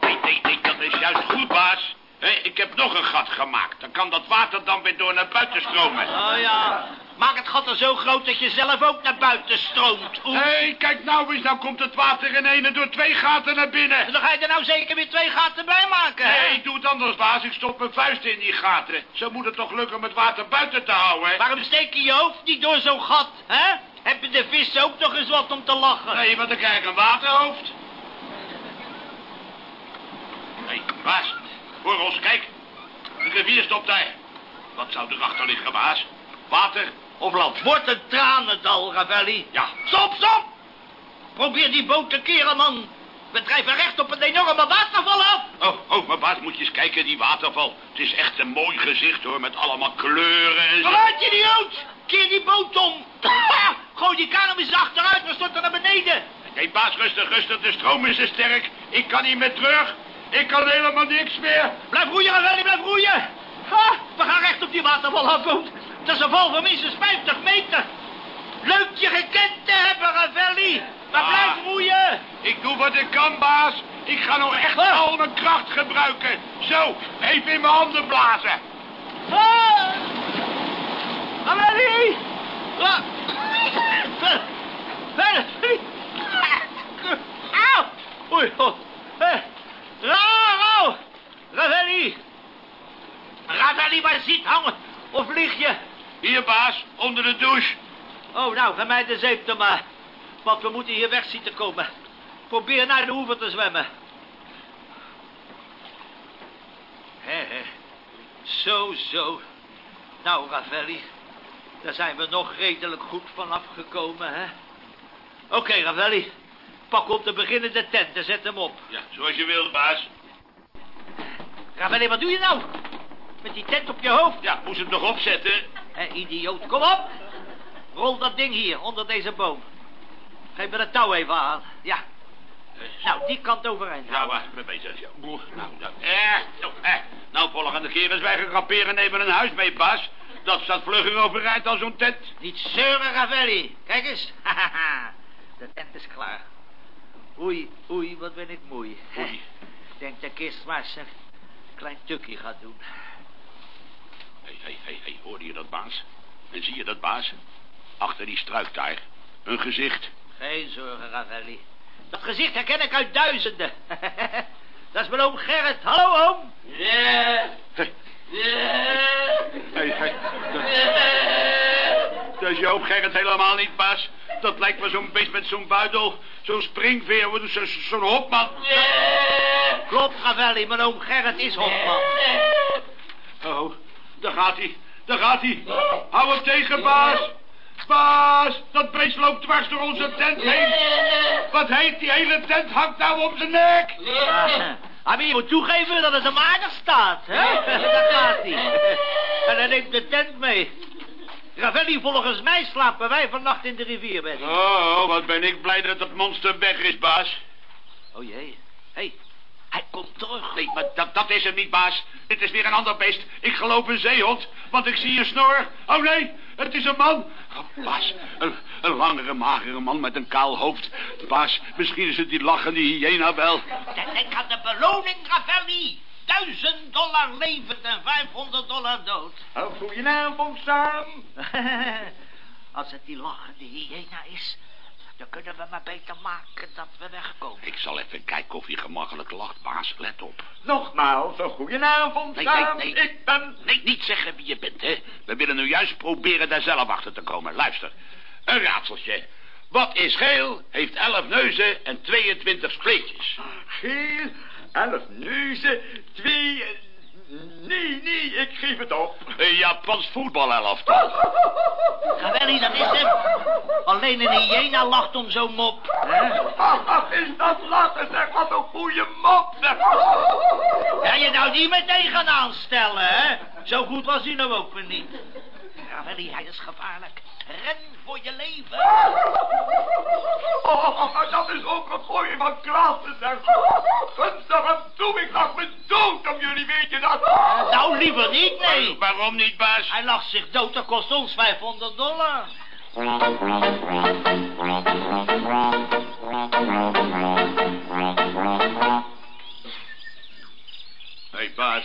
Nee, nee, nee, dat is juist goed, baas. Ik heb nog een gat gemaakt. Dan kan dat water dan weer door naar buiten stromen. Oh ja, maak het gat er zo groot dat je zelf ook naar buiten stroomt. Hé, kijk nou eens, nou komt het water in ene door twee gaten naar binnen. Dan ga je er nou zeker weer twee gaten bij maken, hè? Nee, ik doe het anders, baas. Ik stop mijn vuisten in die gaten. Zo moet het toch lukken om het water buiten te houden. Waarom steek je je hoofd niet door zo'n gat, hè? Heb je de vissen ook nog eens wat om te lachen? Nee, want dan krijg ik een waterhoofd. Hé, hey, baas. Hoor ons, kijk. De rivier stopt daar. Wat zou erachter liggen, baas? Water of land? Wordt een tranendal, Ravelli. Ja. Stop, stop! Probeer die boot te keren, man. We drijven recht op een enorme waterval af. Oh, oh, maar baas, moet je eens kijken, die waterval. Het is echt een mooi gezicht, hoor, met allemaal kleuren en zo. Vooruit, idioot! Keer die boot om. Gooi die kanem eens achteruit, we storten naar beneden. Nee, baas, rustig, rustig. De stroom is te sterk. Ik kan niet meer terug. Ik kan helemaal niks meer. Blijf roeien, Ravelli, blijf roeien. Ha! We gaan recht op die waterval af, boot. Dat is een val van minstens 50 meter. Leuk je gekend te hebben, Ravelli. Maar Ah. blijf roeien. Ik doe wat ik kan, baas. Ik ga nog echt Ah. al mijn kracht gebruiken. Zo, even in mijn handen blazen. Ah! Amelie! Ah! Amelie! Auw! Oei, oh. Eh, Ravelli, waar zit hangen? Of lig je? Hier, baas, onder de douche. Oh, nou, ga mij de zeep dan maar. Want we moeten hier weg zien te komen. Probeer naar de oever te zwemmen. Hé, hé. Zo, zo. Nou, Ravelli. Daar zijn we nog redelijk goed vanaf gekomen, hè? Oké, Ravelli. Pak op te beginnen de tent en zet hem op. Ja, zoals je wilt, baas. Ravelli, wat doe je nou? Met die tent op je hoofd? Ja, moest het nog opzetten? Hé, idioot, kom op. Rol dat ding hier, onder deze boom. Geef me dat touw even aan. Ja. Nou, die kant overeind. Ja, waar, ben bezig. Ja. Nou, nou, eh, zo, eh. Nou, volgende keer als wij gaan kamperen nemen een huis mee, baas. Dat staat vlugger overeind als zo'n tent. Niet zeuren, Ravelli. Kijk eens. de tent is klaar. Oei, oei, wat ben ik moei. Oei. denk dat ik eerst maar een klein tukje ga doen. Hé, hé, hé, hé, hoorde je dat, baas? En zie je dat, baas? Achter die struik daar. Een gezicht. Geen zorgen, Ravelli. Dat gezicht herken ik uit duizenden. dat is mijn oom Gerrit. Hallo, oom. Ja. Ja. hé, hé. Dat, dat is je oom Gerrit helemaal niet, baas. Dat lijkt me zo'n beest met zo'n buidel. Zo'n springveer, is zo- zo'n hopman. Klopt, Ravelli. Mijn oom Gerrit is hofman. Oh, daar gaat hij. Daar gaat hij. Hou hem tegen, baas. Baas, dat beest loopt dwars door onze tent heen. Wat heet die hele tent hangt nou om zijn nek. Ah, maar je moet toegeven dat het hem aardig staat, hè? Daar gaat hij. En hij neemt de tent mee. Ravelli, volgens mij slapen wij vannacht in de rivierbed. Oh, wat ben ik blij dat dat monster weg is, baas. Oh jee. Hé, hey, hij komt terug. Nee, maar dat, dat is hem niet, baas. Dit is weer een ander beest. Ik geloof een zeehond, want ik zie een snor. Oh nee, het is een man. Oh, baas, een, een langere, magere man met een kaal hoofd. Baas, misschien is het die lachende hyena wel. Denk aan de beloning, Ravelli. Duizend dollar levend en 500 dollar dood. Oh, goedenavond, Sam. Als het die lachende hyena is, dan kunnen we maar beter maken dat we wegkomen. Ik zal even kijken of hij gemakkelijk lacht, baas. Let op. Nogmaals, een goedenavond, Nee, Sam. nee, nee. Ik ben... Nee, niet zeggen wie je bent, hè. We willen nu juist proberen daar zelf achter te komen. Luister, een raadseltje. Wat is geel, heeft elf neuzen en 22 spleetjes? Geel, elf neuzen, twee... eh, Nee, nee, ik geef het op. Een Japans voetbalelftal. Ravelli, dat is hem. Alleen een hyena lacht om zo'n mop. Ach, is dat lachen, zeg. Wat een goede mop, zeg. Ja, je nou niet meteen gaan aanstellen, hè? Zo goed was hij nou ook weer niet. Ravelli, hij is gevaarlijk. Ren voor je leven. Oh, dat is ook een goeie van klassen, zeg. Gunstig toe, ik lag me dood om jullie, weet je dat? Nou, liever niet, nee. Waarom niet, baas? Hij lacht zich dood, dat kost ons 500 dollar. Hé, hey, baas.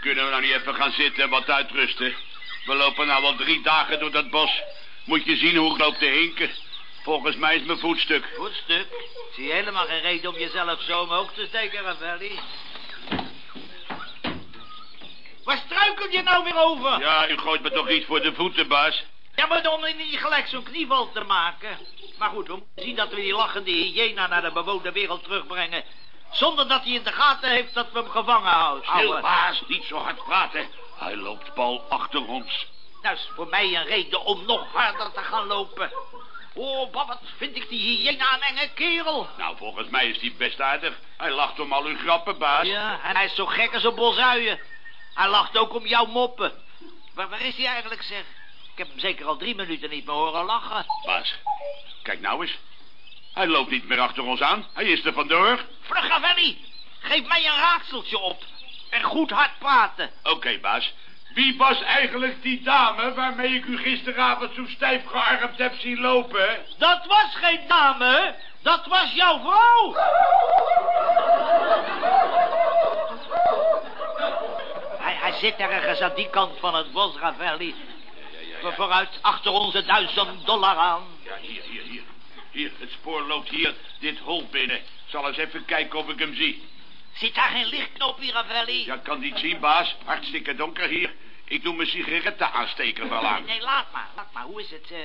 Kunnen we nou niet even gaan zitten en wat uitrusten? We lopen nou al drie dagen door dat bos. Moet je zien hoe ik loop te hinken. Volgens mij is mijn voetstuk. Goed stuk. Zie je helemaal geen reden om jezelf zo omhoog te steken, Ravelli. Waar struikel je nou weer over? Ja, u gooit me toch iets voor de voeten, baas? Ja, maar om niet gelijk zo'n knieval te maken. Maar goed, we moeten zien dat we die lachende hyena naar de bewoonde wereld terugbrengen. Zonder dat hij in de gaten heeft dat we hem gevangen houden. Stil, baas. Niet zo hard praten. Hij loopt pal achter ons. Nou, is voor mij een reden om nog harder te gaan lopen. Oh, wat vind ik die hyena een enge kerel. Nou, volgens mij is hij best aardig. Hij lacht om al uw grappen, baas. Ja, en hij is zo gek als een bosuien. Hij lacht ook om jouw moppen. Waar, waar is hij eigenlijk, zeg? Ik heb hem zeker al drie minuten niet meer horen lachen. Baas, kijk nou eens. Hij loopt niet meer achter ons aan. Hij is er vandoor. Vlug, Ravelli. Geef mij een raadseltje op. En goed hard praten. Oké, baas. Wie was eigenlijk die dame waarmee ik u gisteravond zo stijf gearmd heb zien lopen? Dat was geen dame. Dat was jouw vrouw. Hij, hij zit ergens aan die kant van het bos, Ravelli. We vooruit achter onze duizend dollar aan. Ja, hier, hier, hier. Hier, het spoor loopt hier dit hol binnen. Ik zal eens even kijken of ik hem zie. Zit daar geen lichtknop hier, Ravelli? Ja, kan niet zien, baas. Hartstikke donker hier. Ik doe mijn sigaretten aansteken wel aan. Nee, laat maar, laat maar. Hoe is het? eh,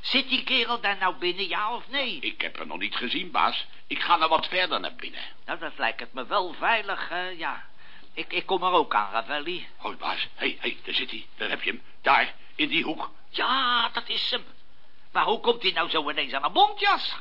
zit die kerel daar nou binnen, ja of nee? Ik heb er nog niet gezien, baas. Ik ga nou wat verder naar binnen. Nou, dat lijkt het me wel veilig, eh, ja. Ik, ik kom er ook aan, Ravelli. Hoi, baas. Hé, hey, hé, hey, daar zit hij. Daar heb je hem. Daar, in die hoek. Ja, dat is hem. Maar hoe komt hij nou zo ineens aan een bontjas?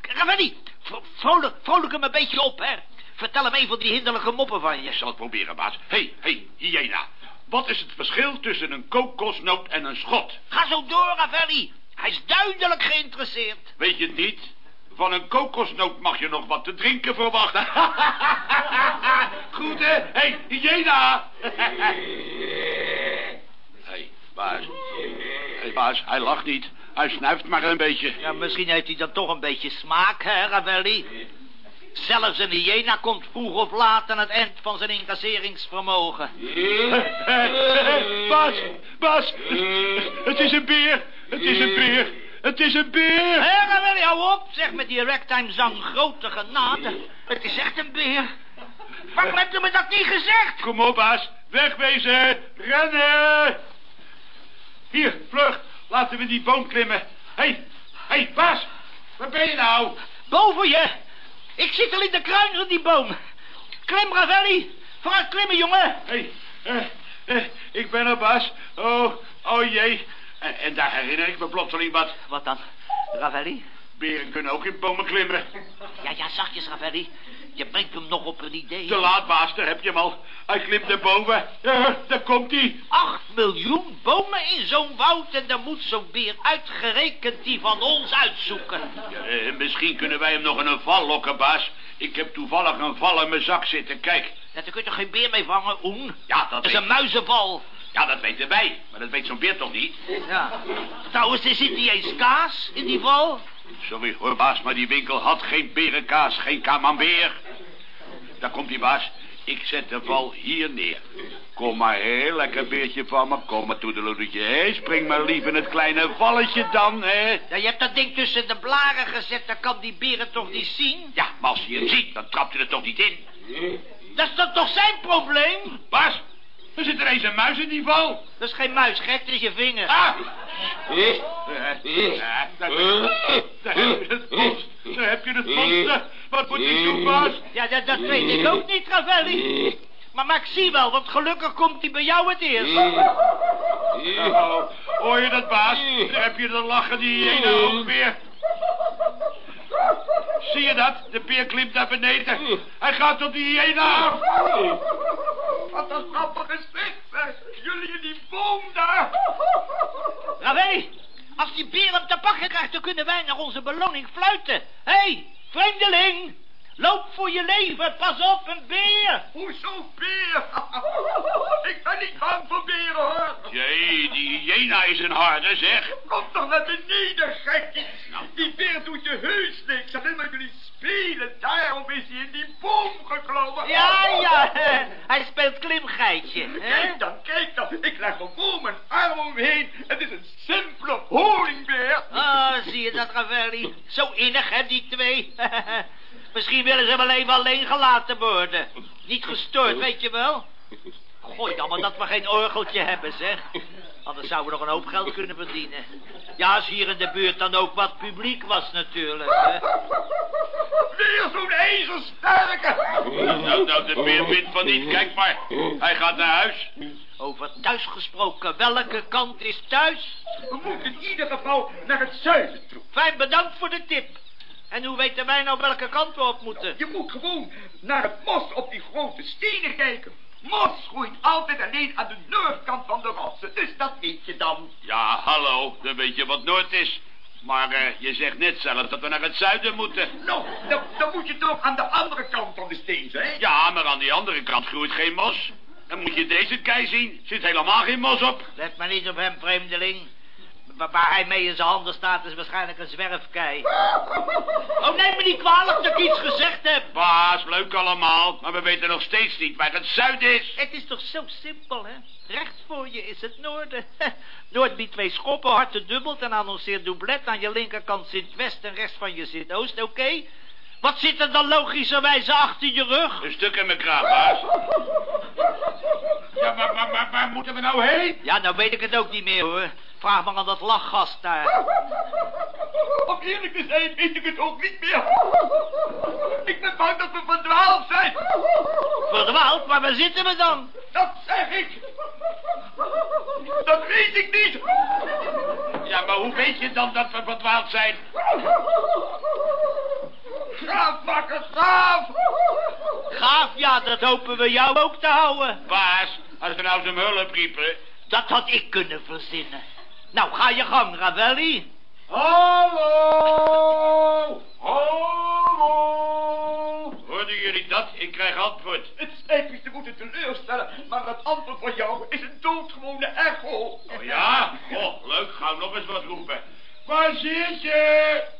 Ravelli, vro- vrolijk, vrolijk hem een beetje op, hè. Vertel hem een van die hinderlijke moppen van je. Ik zal het proberen, baas. Hé, hey, hé, hey, hyena. Wat is het verschil tussen een kokosnoot en een schot? Ga zo door, Ravelli. Hij is duidelijk geïnteresseerd. Weet je het niet? Van een kokosnoot mag je nog wat te drinken verwachten. Goed, hè? Hé, hey, hyena! Baas. Hé, hey, baas, hij lacht niet. Hij snuift maar een beetje. Ja, misschien heeft hij dan toch een beetje smaak, hè, Ravelli? Zelfs een hyena komt vroeg of laat aan het eind van zijn incasseringsvermogen. Bas, Bas, het is een beer, het is een beer, het is een beer. Hé, je hou op, zeg met die ragtime zang grote genade. Het is echt een beer. Waarom hebt u me dat niet gezegd? Kom op, Bas, wegwezen, rennen. Hier, vlug, laten we die boom klimmen. Hé, hey, hé, hey, Bas, waar ben je nou? Boven je. Ik zit al in de kruin van die boom. Klim, Ravelli. Vooruit klimmen, jongen. Hé, hey, eh, ik ben er, Bas. Oh, oh jee. En, en daar herinner ik me plotseling wat. Wat dan, Ravelli? Beren kunnen ook in bomen klimmen. Ja, ja, zachtjes, Ravelli. Je brengt hem nog op een idee. Te laat, baas, daar heb je hem al. Hij klimt naar boven. Ja, daar komt hij. Acht miljoen bomen in zo'n woud... en dan moet zo'n beer uitgerekend die van ons uitzoeken. Eh, misschien kunnen wij hem nog in een val lokken, baas. Ik heb toevallig een val in mijn zak zitten. Kijk. Ja, daar kun je toch geen beer mee vangen, Oen? Ja, dat Dat is weet- een muizenval. Ja, dat weten wij. Maar dat weet zo'n beer toch niet? Ja. Trouwens, er zit niet eens kaas in die val. Sorry hoor, baas, maar die winkel had geen berenkaas, geen camembert. Daar komt die baas. Ik zet de val hier neer. Kom maar heel lekker beertje van me. Kom maar toedeloedetje, hè. Spring maar lief in het kleine valletje dan, hè. Ja, je hebt dat ding tussen de blaren gezet, dan kan die beer het toch niet zien? Ja, maar als hij het ziet, dan trapt hij er toch niet in. Dat is dan toch zijn probleem? Baas, er zit er eens een muis in die val. Dat is geen muis, gek, dat is je vinger. Ah! Ja, daar, daar heb je het monster. Daar heb je het. Wat moet ik doen, baas? Ja, dat, dat weet ik ook niet, Ravelli. Maar, maar ik zie wel, want gelukkig komt hij bij jou het eerst. Oh, hoor je dat, baas? Daar heb je de lachen die ene ook weer. Zie je dat? De peer klimt naar beneden. Hij gaat op die hyena af. Wat een grappige zeg. Jullie in die boom daar. Ravelli, als die beer hem te pakken krijgt, dan kunnen wij naar onze beloning fluiten. Hé, hey, vreemdeling, loop voor je leven, pas op, een beer. Hoezo beer? Ik ben niet bang voor beren, hoor. Jee, die hyena is een harde, zeg. Kom toch naar beneden, gekkie. Die beer doet je heus niks. Wil met jullie spelen. Daarom is hij in die boom geklommen. Ja, ja, hij speelt klimgeitje. Kijk dan, kijk dan. Ik leg gewoon mijn arm omheen. Het is een simpele honingbeer. Ah, zie je dat, Ravelli? Zo innig, hè, die twee. Misschien willen ze wel even alleen gelaten worden. Niet gestoord, weet je wel? Gooi dan maar dat we geen orgeltje hebben, zeg. Anders zouden we nog een hoop geld kunnen verdienen. Ja, als hier in de buurt dan ook wat publiek was natuurlijk, hè. Weer zo'n ijzersterke. Nou, nou, de beer vindt van niet. Kijk maar. Hij gaat naar huis. Over thuis gesproken, welke kant is thuis? We moeten in ieder geval naar het zuiden toe. Fijn, bedankt voor de tip. En hoe weten wij nou welke kant we op moeten? Je moet gewoon naar het mos op die grote stenen kijken. Mos groeit altijd alleen aan de noordkant van de rossen, dus dat weet je dan. Ja, hallo. Dan weet je wat Noord is. Maar eh, je zegt net zelf dat we naar het zuiden moeten. Nou, dan, dan moet je toch aan de andere kant van de steen zijn. Ja, maar aan die andere kant groeit geen mos. Dan moet je deze kei zien. Zit helemaal geen mos op. Let maar niet op hem, vreemdeling. Wa- Waar hij mee in zijn handen staat is waarschijnlijk een zwerfkei. Oh, neem me niet kwalijk dat ik iets gezegd heb. Baas, leuk allemaal. Maar we weten nog steeds niet waar het zuiden is. Het is toch zo simpel, hè? Recht voor je is het noorden. Noord biedt twee schoppen, harte dubbelt en annonceert doublet. Aan je linkerkant zit west en rechts van je zit oost, oké? Wat zit er dan logischerwijze achter je rug? Een stuk in mijn kraag, baas. Ja, maar, maar, maar waar moeten we nou heen? Ja, nou weet ik het ook niet meer, hoor. Vraag maar aan dat lachgast daar. Om eerlijk te zijn, weet ik het ook niet meer. Ik ben bang dat we verdwaald zijn. Verdwaald, maar waar zitten we dan? Dat zeg ik. Dat weet ik niet. Ja, maar hoe weet je dan dat we verdwaald zijn? Graaf, makker, graaf. Gaaf, ja, dat hopen we jou ook te houden. Baas, als we nou zo'n hulp riepen... Dat had ik kunnen verzinnen. Nou, ga je gang, Ravelli. Hallo. Hallo. Hoorden jullie dat? Ik krijg antwoord. Het spijt me te moeten teleurstellen, maar dat antwoord van jou is een doodgewone echo. Oh ja? Oh, leuk. Ga nog eens wat roepen. Waar zit je?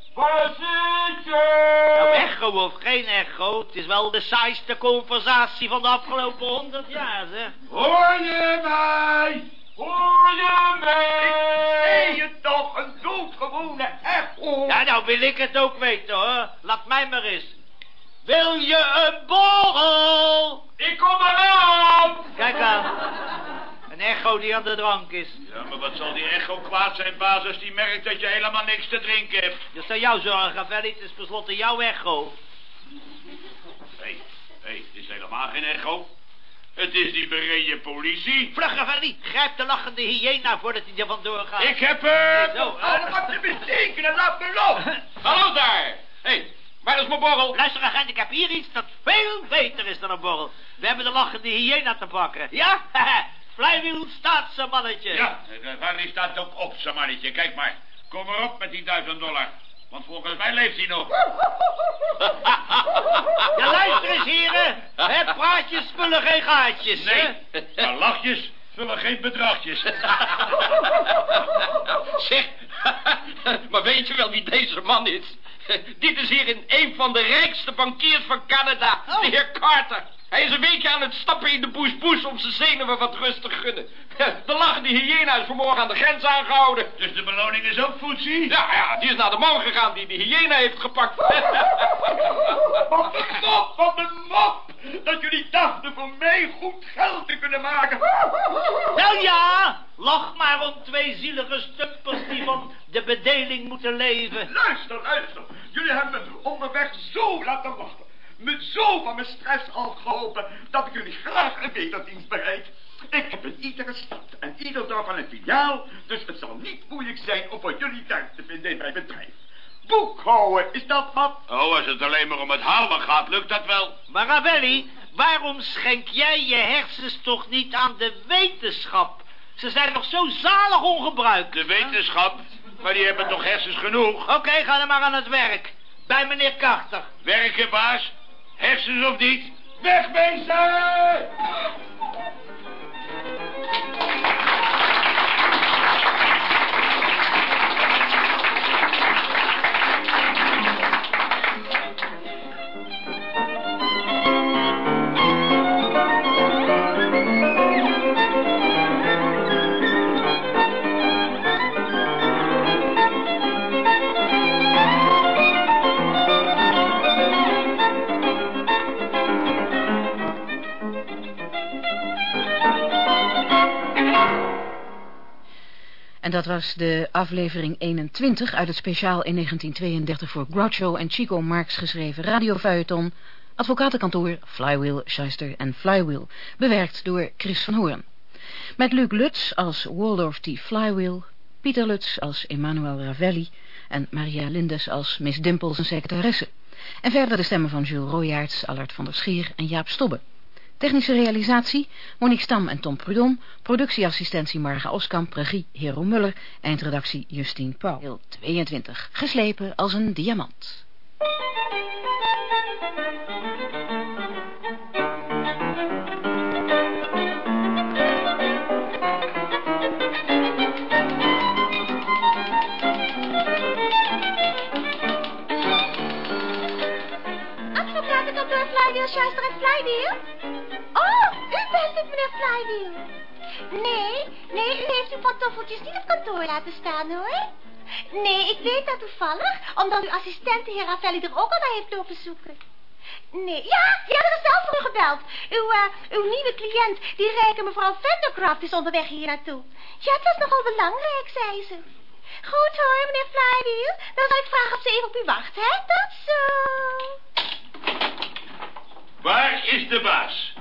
Nou, echo of geen echo, het is wel de saaiste conversatie van de afgelopen honderd jaar, zeg. Hoor je mij? Hoor je mij? Ik je toch, een doodgewone echo. Ja, nou wil ik het ook weten, hoor. Laat mij maar eens. Wil je een borrel? Ik kom eraan. Kijk aan. Een echo die aan de drank is. Ja, maar wat zal die echo kwaad zijn, baas, als die merkt dat je helemaal niks te drinken hebt? Dat aan jouw zorgen, Gavelli. Het is tenslotte jouw echo. Hé, hey, hé, hey, het is helemaal geen echo. Het is die bereden politie. Vlug, Gavelli. Grijp de lachende hyena voordat hij er vandoor gaat. Ik heb hem! Zo, Oh, wat te betekenen, laat me los. Hallo daar! Hé, hey, waar is mijn borrel? Luister, agent, ik heb hier iets dat veel beter is dan een borrel. We hebben de lachende hyena te pakken. Ja? Flywheel staat zijn mannetje. Ja, Gavelli staat ook op zijn mannetje. Kijk maar. Kom maar op met die duizend dollar. Want volgens mij leeft hij nog. Ja, luister eens, heren. Hè, praatjes vullen geen gaatjes. Nee, hè? maar lachjes vullen geen bedragjes. Zeg, maar weet je wel wie deze man is? Dit is hier in een van de rijkste bankiers van Canada, Oh. de heer Carter. Hij is een weekje aan het stappen in de boes-boes om zijn zenuwen wat rust te gunnen. De lachende hyena is vanmorgen aan de grens aangehouden. Dus de beloning is ook voetzie? Ja, ja, die is naar de man gegaan die de hyena heeft gepakt. Wat een mop, wat een mop. Dat jullie dachten voor mij goed geld te kunnen maken. Wel ja, lach maar om twee zielige stumpers die van de bedeling moeten leven. Luister, luister. Jullie hebben me onderweg zo laten wachten. Me zo van mijn stress al geholpen dat ik jullie graag een wederdienst bereid. Ik heb in iedere stad en ieder dorp een filiaal, dus het zal niet moeilijk zijn om voor jullie thuis te vinden in mijn bedrijf. Boekhouden, is dat wat? Oh, als het alleen maar om het houden gaat, lukt dat wel. Maar Ravelli, waarom schenk jij je hersens toch niet aan de wetenschap? Ze zijn nog zo zalig ongebruikt. De wetenschap, maar die hebben toch hersens genoeg? Oké, ga dan maar aan het werk. Bij meneer Carter. Werken, baas? Hersens of niet? Wegwezen! En dat was de aflevering 21 uit het speciaal in 1932 voor Groucho en Chico Marx geschreven radiofeuilleton Advocatenkantoor Flywheel, Shyster en Flywheel, bewerkt door Chris van Hoorn. Met Luc Lutz als Waldorf T. Flywheel, Pieter Lutz als Emmanuel Ravelli en Maria Lindes als Miss Dimples en secretaresse. En verder de stemmen van Jules Royaerts, Allard van der Scheer en Jaap Stobbe. Technische realisatie Monique Stam en Tom Prudon. Productieassistentie Marga Oskamp, regie Hero Muller. Eindredactie Justine Pauw. Deel 22. Geslepen als een diamant. Advocatenkantoor Flywheel, Schuister en Flywheel? Meneer Flywheel. Nee, nee, u heeft uw pantoffeltjes niet op kantoor laten staan, hoor. Nee, ik weet dat toevallig, omdat uw assistent, de heer Ravelli, er ook al naar heeft lopen zoeken. Nee, ja, ja, er zelf voor gebeld. Uw, eh, uw nieuwe cliënt, die rijke mevrouw Vandercraft, is onderweg hier naartoe. Ja, het was nogal belangrijk, zei ze. Goed hoor, meneer Flywheel. Dan zal ik vragen of ze even op u wacht, hè? Tot zo. Waar is de baas?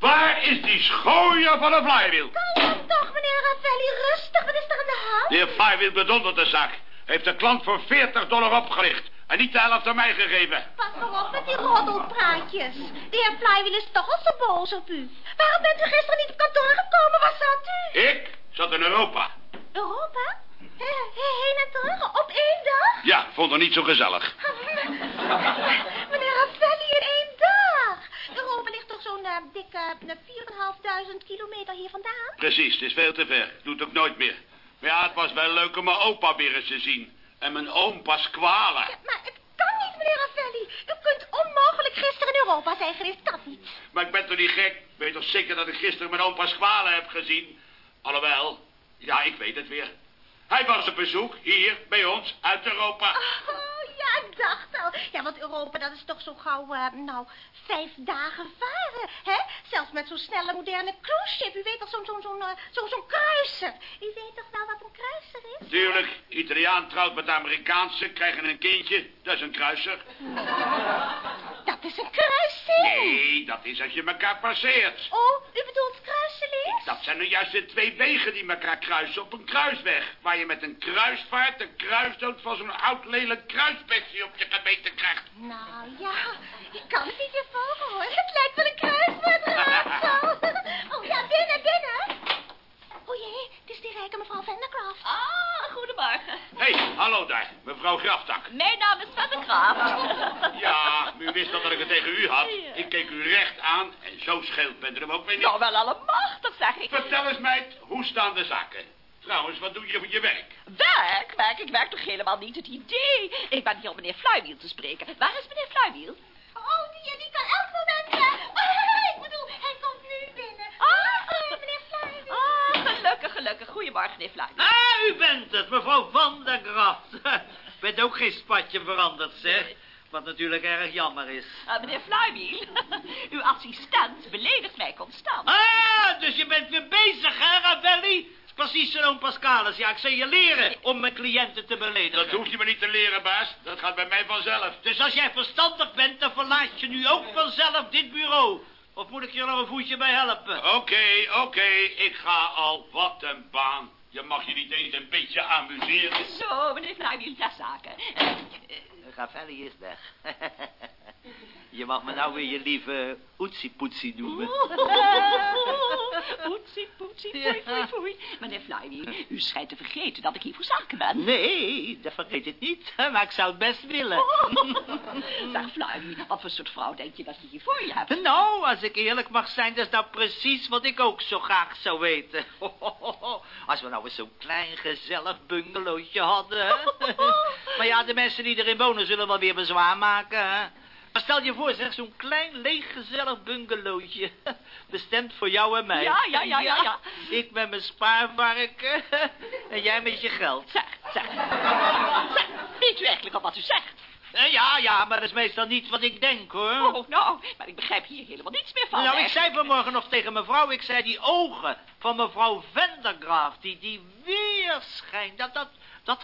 Waar is die schooier van een flywheel? Kalm toch, meneer Ravelli. Rustig, wat is er aan de hand? De heer Flywheel bedondert de zaak. Heeft de klant voor 40 dollar opgericht. En niet de helft aan mij gegeven. Pas maar op met die roddelpraatjes. De heer Flywheel is toch al zo boos op u. Waarom bent u gisteren niet op kantoor gekomen? Waar zat u? Ik zat in Europa. Europa? He- he- heen en terug? Op één dag? Ja, vond het niet zo gezellig. Meneer Ravelli, in één. Europa ligt toch zo'n uh, dikke 4.500 kilometer hier vandaan? Precies, het is veel te ver. Doet ook nooit meer. Maar ja, het was wel leuk om mijn opa weer eens te zien. En mijn oom pas kwalen. Eh, maar het kan niet, meneer Ravelli. U kunt onmogelijk gisteren in Europa zijn geweest, dat niet. Maar ik ben toch niet gek? Ik weet toch zeker dat ik gisteren mijn oom pas kwalen heb gezien? Alhoewel, ja, ik weet het weer. Hij was op bezoek, hier, bij ons, uit Europa. Oh ja, ik dacht al. Ja, want Europa, dat is toch zo gauw, eh, nou, vijf dagen varen, hè? Zelfs met zo'n snelle moderne cruise ship. U weet toch, zo'n zo'n zo'n eh, zo'n kruiser. U weet toch wel wat een kruiser is? Tuurlijk, Italiaan trouwt met Amerikaanse, krijgen een kindje. Dat is een kruiser. Dat is een kruising. Nee, dat is als je elkaar passeert. Oh, u bedoelt kruiselings? Dat zijn nu juist de twee wegen die elkaar kruisen op een kruisweg. Waar je met een kruisvaart een kruisdood van zo'n oud lelijk kruisbekje op je gemeten krijgt. Nou ja, ik kan het niet meer volgen hoor. Het lijkt wel een kruiswoordraadsel. Oh ja, binnen, binnen. O jee, die rijke mevrouw Vandercraft. Ah, goedemorgen. Hé, hey, hallo daar, mevrouw Graftak. Mijn naam is Vanderkraft. Ja, u wist dat ik het tegen u had. Ik keek u recht aan en zo scheelt bent er hem ook weer niet. Nou, wel allemachtig, zeg ik. Vertel eens, meid, hoe staan de zaken? Trouwens, wat doe je voor je werk? Werk? Werk? Ik werk toch helemaal niet het idee. Ik ben hier om meneer Flywheel te spreken. Waar is meneer Flywheel? Oh, die, die kan elk moment oh, ik bedoel, hij komt nu binnen. Ah. Oh, meneer Flywheel. Ah, gelukkig, gelukkig. Goedemorgen, meneer Flywheel. Ah, u bent het, mevrouw Van der Graft. Bent ook geen spatje veranderd, zeg. Wat natuurlijk erg jammer is. Ah, meneer Flywheel, uw assistent beledigt mij constant. Ah, dus je bent weer bezig, hè, Ravelli? Precies zo'n Pascalis. Ja, ik zal je leren om mijn cliënten te beledigen. Dat hoef je me niet te leren, baas. Dat gaat bij mij vanzelf. Dus als jij verstandig bent, dan verlaat je nu ook vanzelf dit bureau. Of moet ik je er nog een voetje bij helpen? Oké, oké, ik ga al. Wat een baan. Je mag je niet eens een beetje amuseren. Zo, meneer Flywheel, ter zaken. Eh, Ravelli is weg. je mag me nou weer je lieve oetsie-poetsie noemen. Oetsie, poetsie, foei, foei, foei. Meneer Flywheel, u schijnt te vergeten dat ik hier voor zaken ben. Nee, dat vergeet ik niet. Maar ik zou het best willen. Zeg, Flywheel, wat voor soort vrouw denk je dat je hier voor je hebt? Nou, als ik eerlijk mag zijn, dat is nou precies wat ik ook zo graag zou weten. Als we nou eens zo'n klein gezellig bungalowtje hadden. Maar ja, de mensen die erin wonen zullen wel weer bezwaar maken. Hè? Maar stel je voor, zeg, zo'n klein, leeg, gezellig bungalowtje. Bestemd voor jou en mij. Ja, ja, ja, ja, ja. Ik met mijn spaarvarken en jij met je geld. Zeg, zeg. Zeg, weet u eigenlijk al wat u zegt? Eh, Ja, ja, maar dat is meestal niet wat ik denk, hoor. Oh, nou, maar ik begrijp hier helemaal niets meer van. Nou, ik zei vanmorgen nog tegen mevrouw, ik zei die ogen van mevrouw Vendergraaf, die, die weerschijn, dat, dat, dat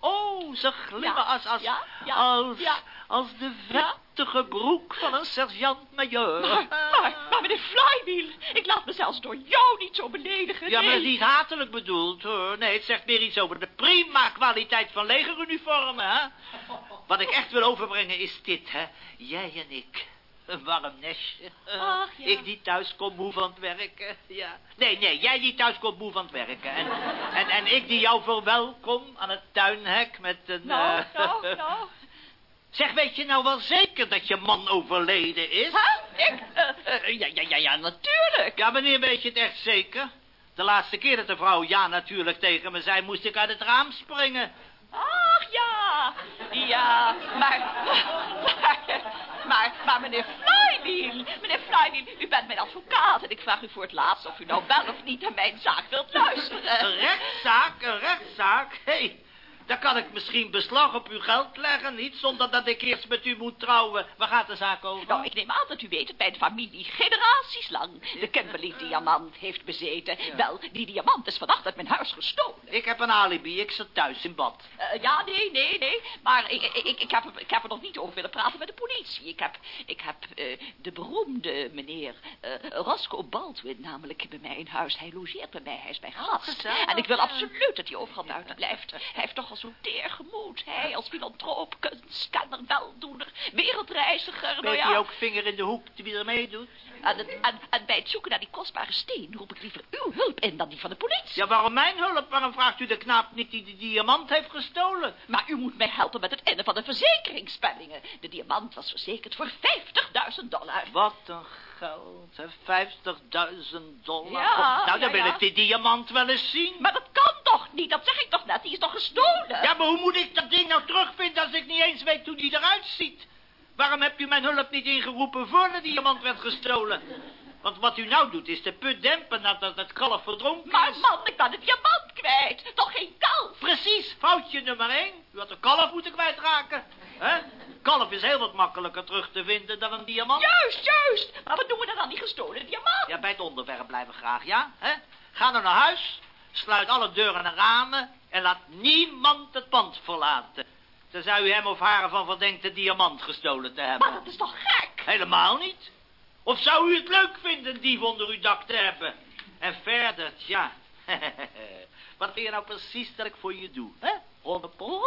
Oh, ze glimmen Ja, als, als, ja, ja, als, als de vettige broek van een sergeant-major. Maar, maar, maar meneer Flywheel, ik laat me zelfs door jou niet zo beledigen. Ja, maar nee. is niet hatelijk bedoeld, hoor. Nee, het zegt meer iets over de prima kwaliteit van legeruniformen, hè. Wat ik echt wil overbrengen is dit, hè. Jij en ik. Een warm nestje. Ach, ja. Ik die thuis kom moe van het werken. Ja. Nee, nee, jij die thuis komt moe van het werken. En, en, en ik die jou verwelkom aan het tuinhek met een... Nou, eh, nou, nou. Zeg, weet je nou wel zeker dat je man overleden is? Huh? Ik? Eh, eh, ja, ja, ja, ja, natuurlijk. Ja, wanneer weet je het echt zeker? De laatste keer dat de vrouw ja natuurlijk tegen me zei, moest ik uit het raam springen. Ach, ja. Ja, maar... Maar, maar, meneer Flywheel, meneer Flywheel, u bent mijn advocaat en ik vraag u voor het laatst of u nou wel of niet naar mijn zaak wilt luisteren. Een rechtszaak, een rechtszaak? Hé, hey, dan kan ik misschien beslag op uw geld leggen, niet zonder dat ik eerst met u moet trouwen. Waar gaat de zaak over? Nou, ik neem aan dat u weet dat mijn familie generaties lang de Kimberley-diamant heeft bezeten. Wel, die diamant is vannacht uit mijn huis gestolen. Ik heb een alibi, ik zit thuis in bad. Eh, ja, nee, nee, nee. Maar ik, ik, ik, heb, ik heb er nog niet over willen praten met de politie. Ik heb, ik heb eh, de beroemde meneer eh, Roscoe Baldwin namelijk bij mij in huis. Hij logeert bij mij, hij is mijn gast. gezellig, en ik wil absoluut dat hij overal buiten blijft. Hij heeft toch al zo'n teer gemoed. Hij als filantroop, kunstkenner, weldoener, wereldreiziger. nou Weet ja. hij ook vinger in de hoek wie er meedoet? En, het- en, en bij het zoeken naar die kostbare steen roep ik liever uw hulp in dan die van de politie. Ja, waarom mijn hulp? Waarom vraagt u de knaap niet die die diamant heeft gestolen? Maar u moet mij helpen met het innen van de verzekeringsspellingen. De diamant was verzekerd voor 50.000 dollar. Wat een geld, hè? 50.000 dollar. Ja, nou, dan ja, wil ja. ik die diamant wel eens zien. Maar dat kan toch niet? Dat zeg ik toch net? Die is toch gestolen? Ja, maar hoe moet ik dat ding nou terugvinden als ik niet eens weet hoe die eruit ziet? Waarom hebt u mijn hulp niet ingeroepen voor de diamant werd gestolen? Want wat u nou doet is de put dempen nadat het kalf verdronken Maar is. man, ik ben de diamant kwijt. Toch geen kalf? Precies, foutje nummer één. U had een kalf moeten kwijtraken. hè? Kalf is heel wat makkelijker terug te vinden dan een diamant. Juist, juist. Maar wat doen we dan aan die gestolen diamant? Ja, bij het onderwerp blijven graag, ja? Hè? Ga dan naar huis, sluit alle deuren en ramen... en laat niemand het pand verlaten. Tenzij u hem of haar ervan verdenkt de diamant gestolen te hebben. Maar dat is toch gek? Helemaal niet. Of zou u het leuk vinden een dief onder uw dak te hebben? En verder, tja... Wat vind je nou precies dat ik voor je doe, hè? Ronnepol?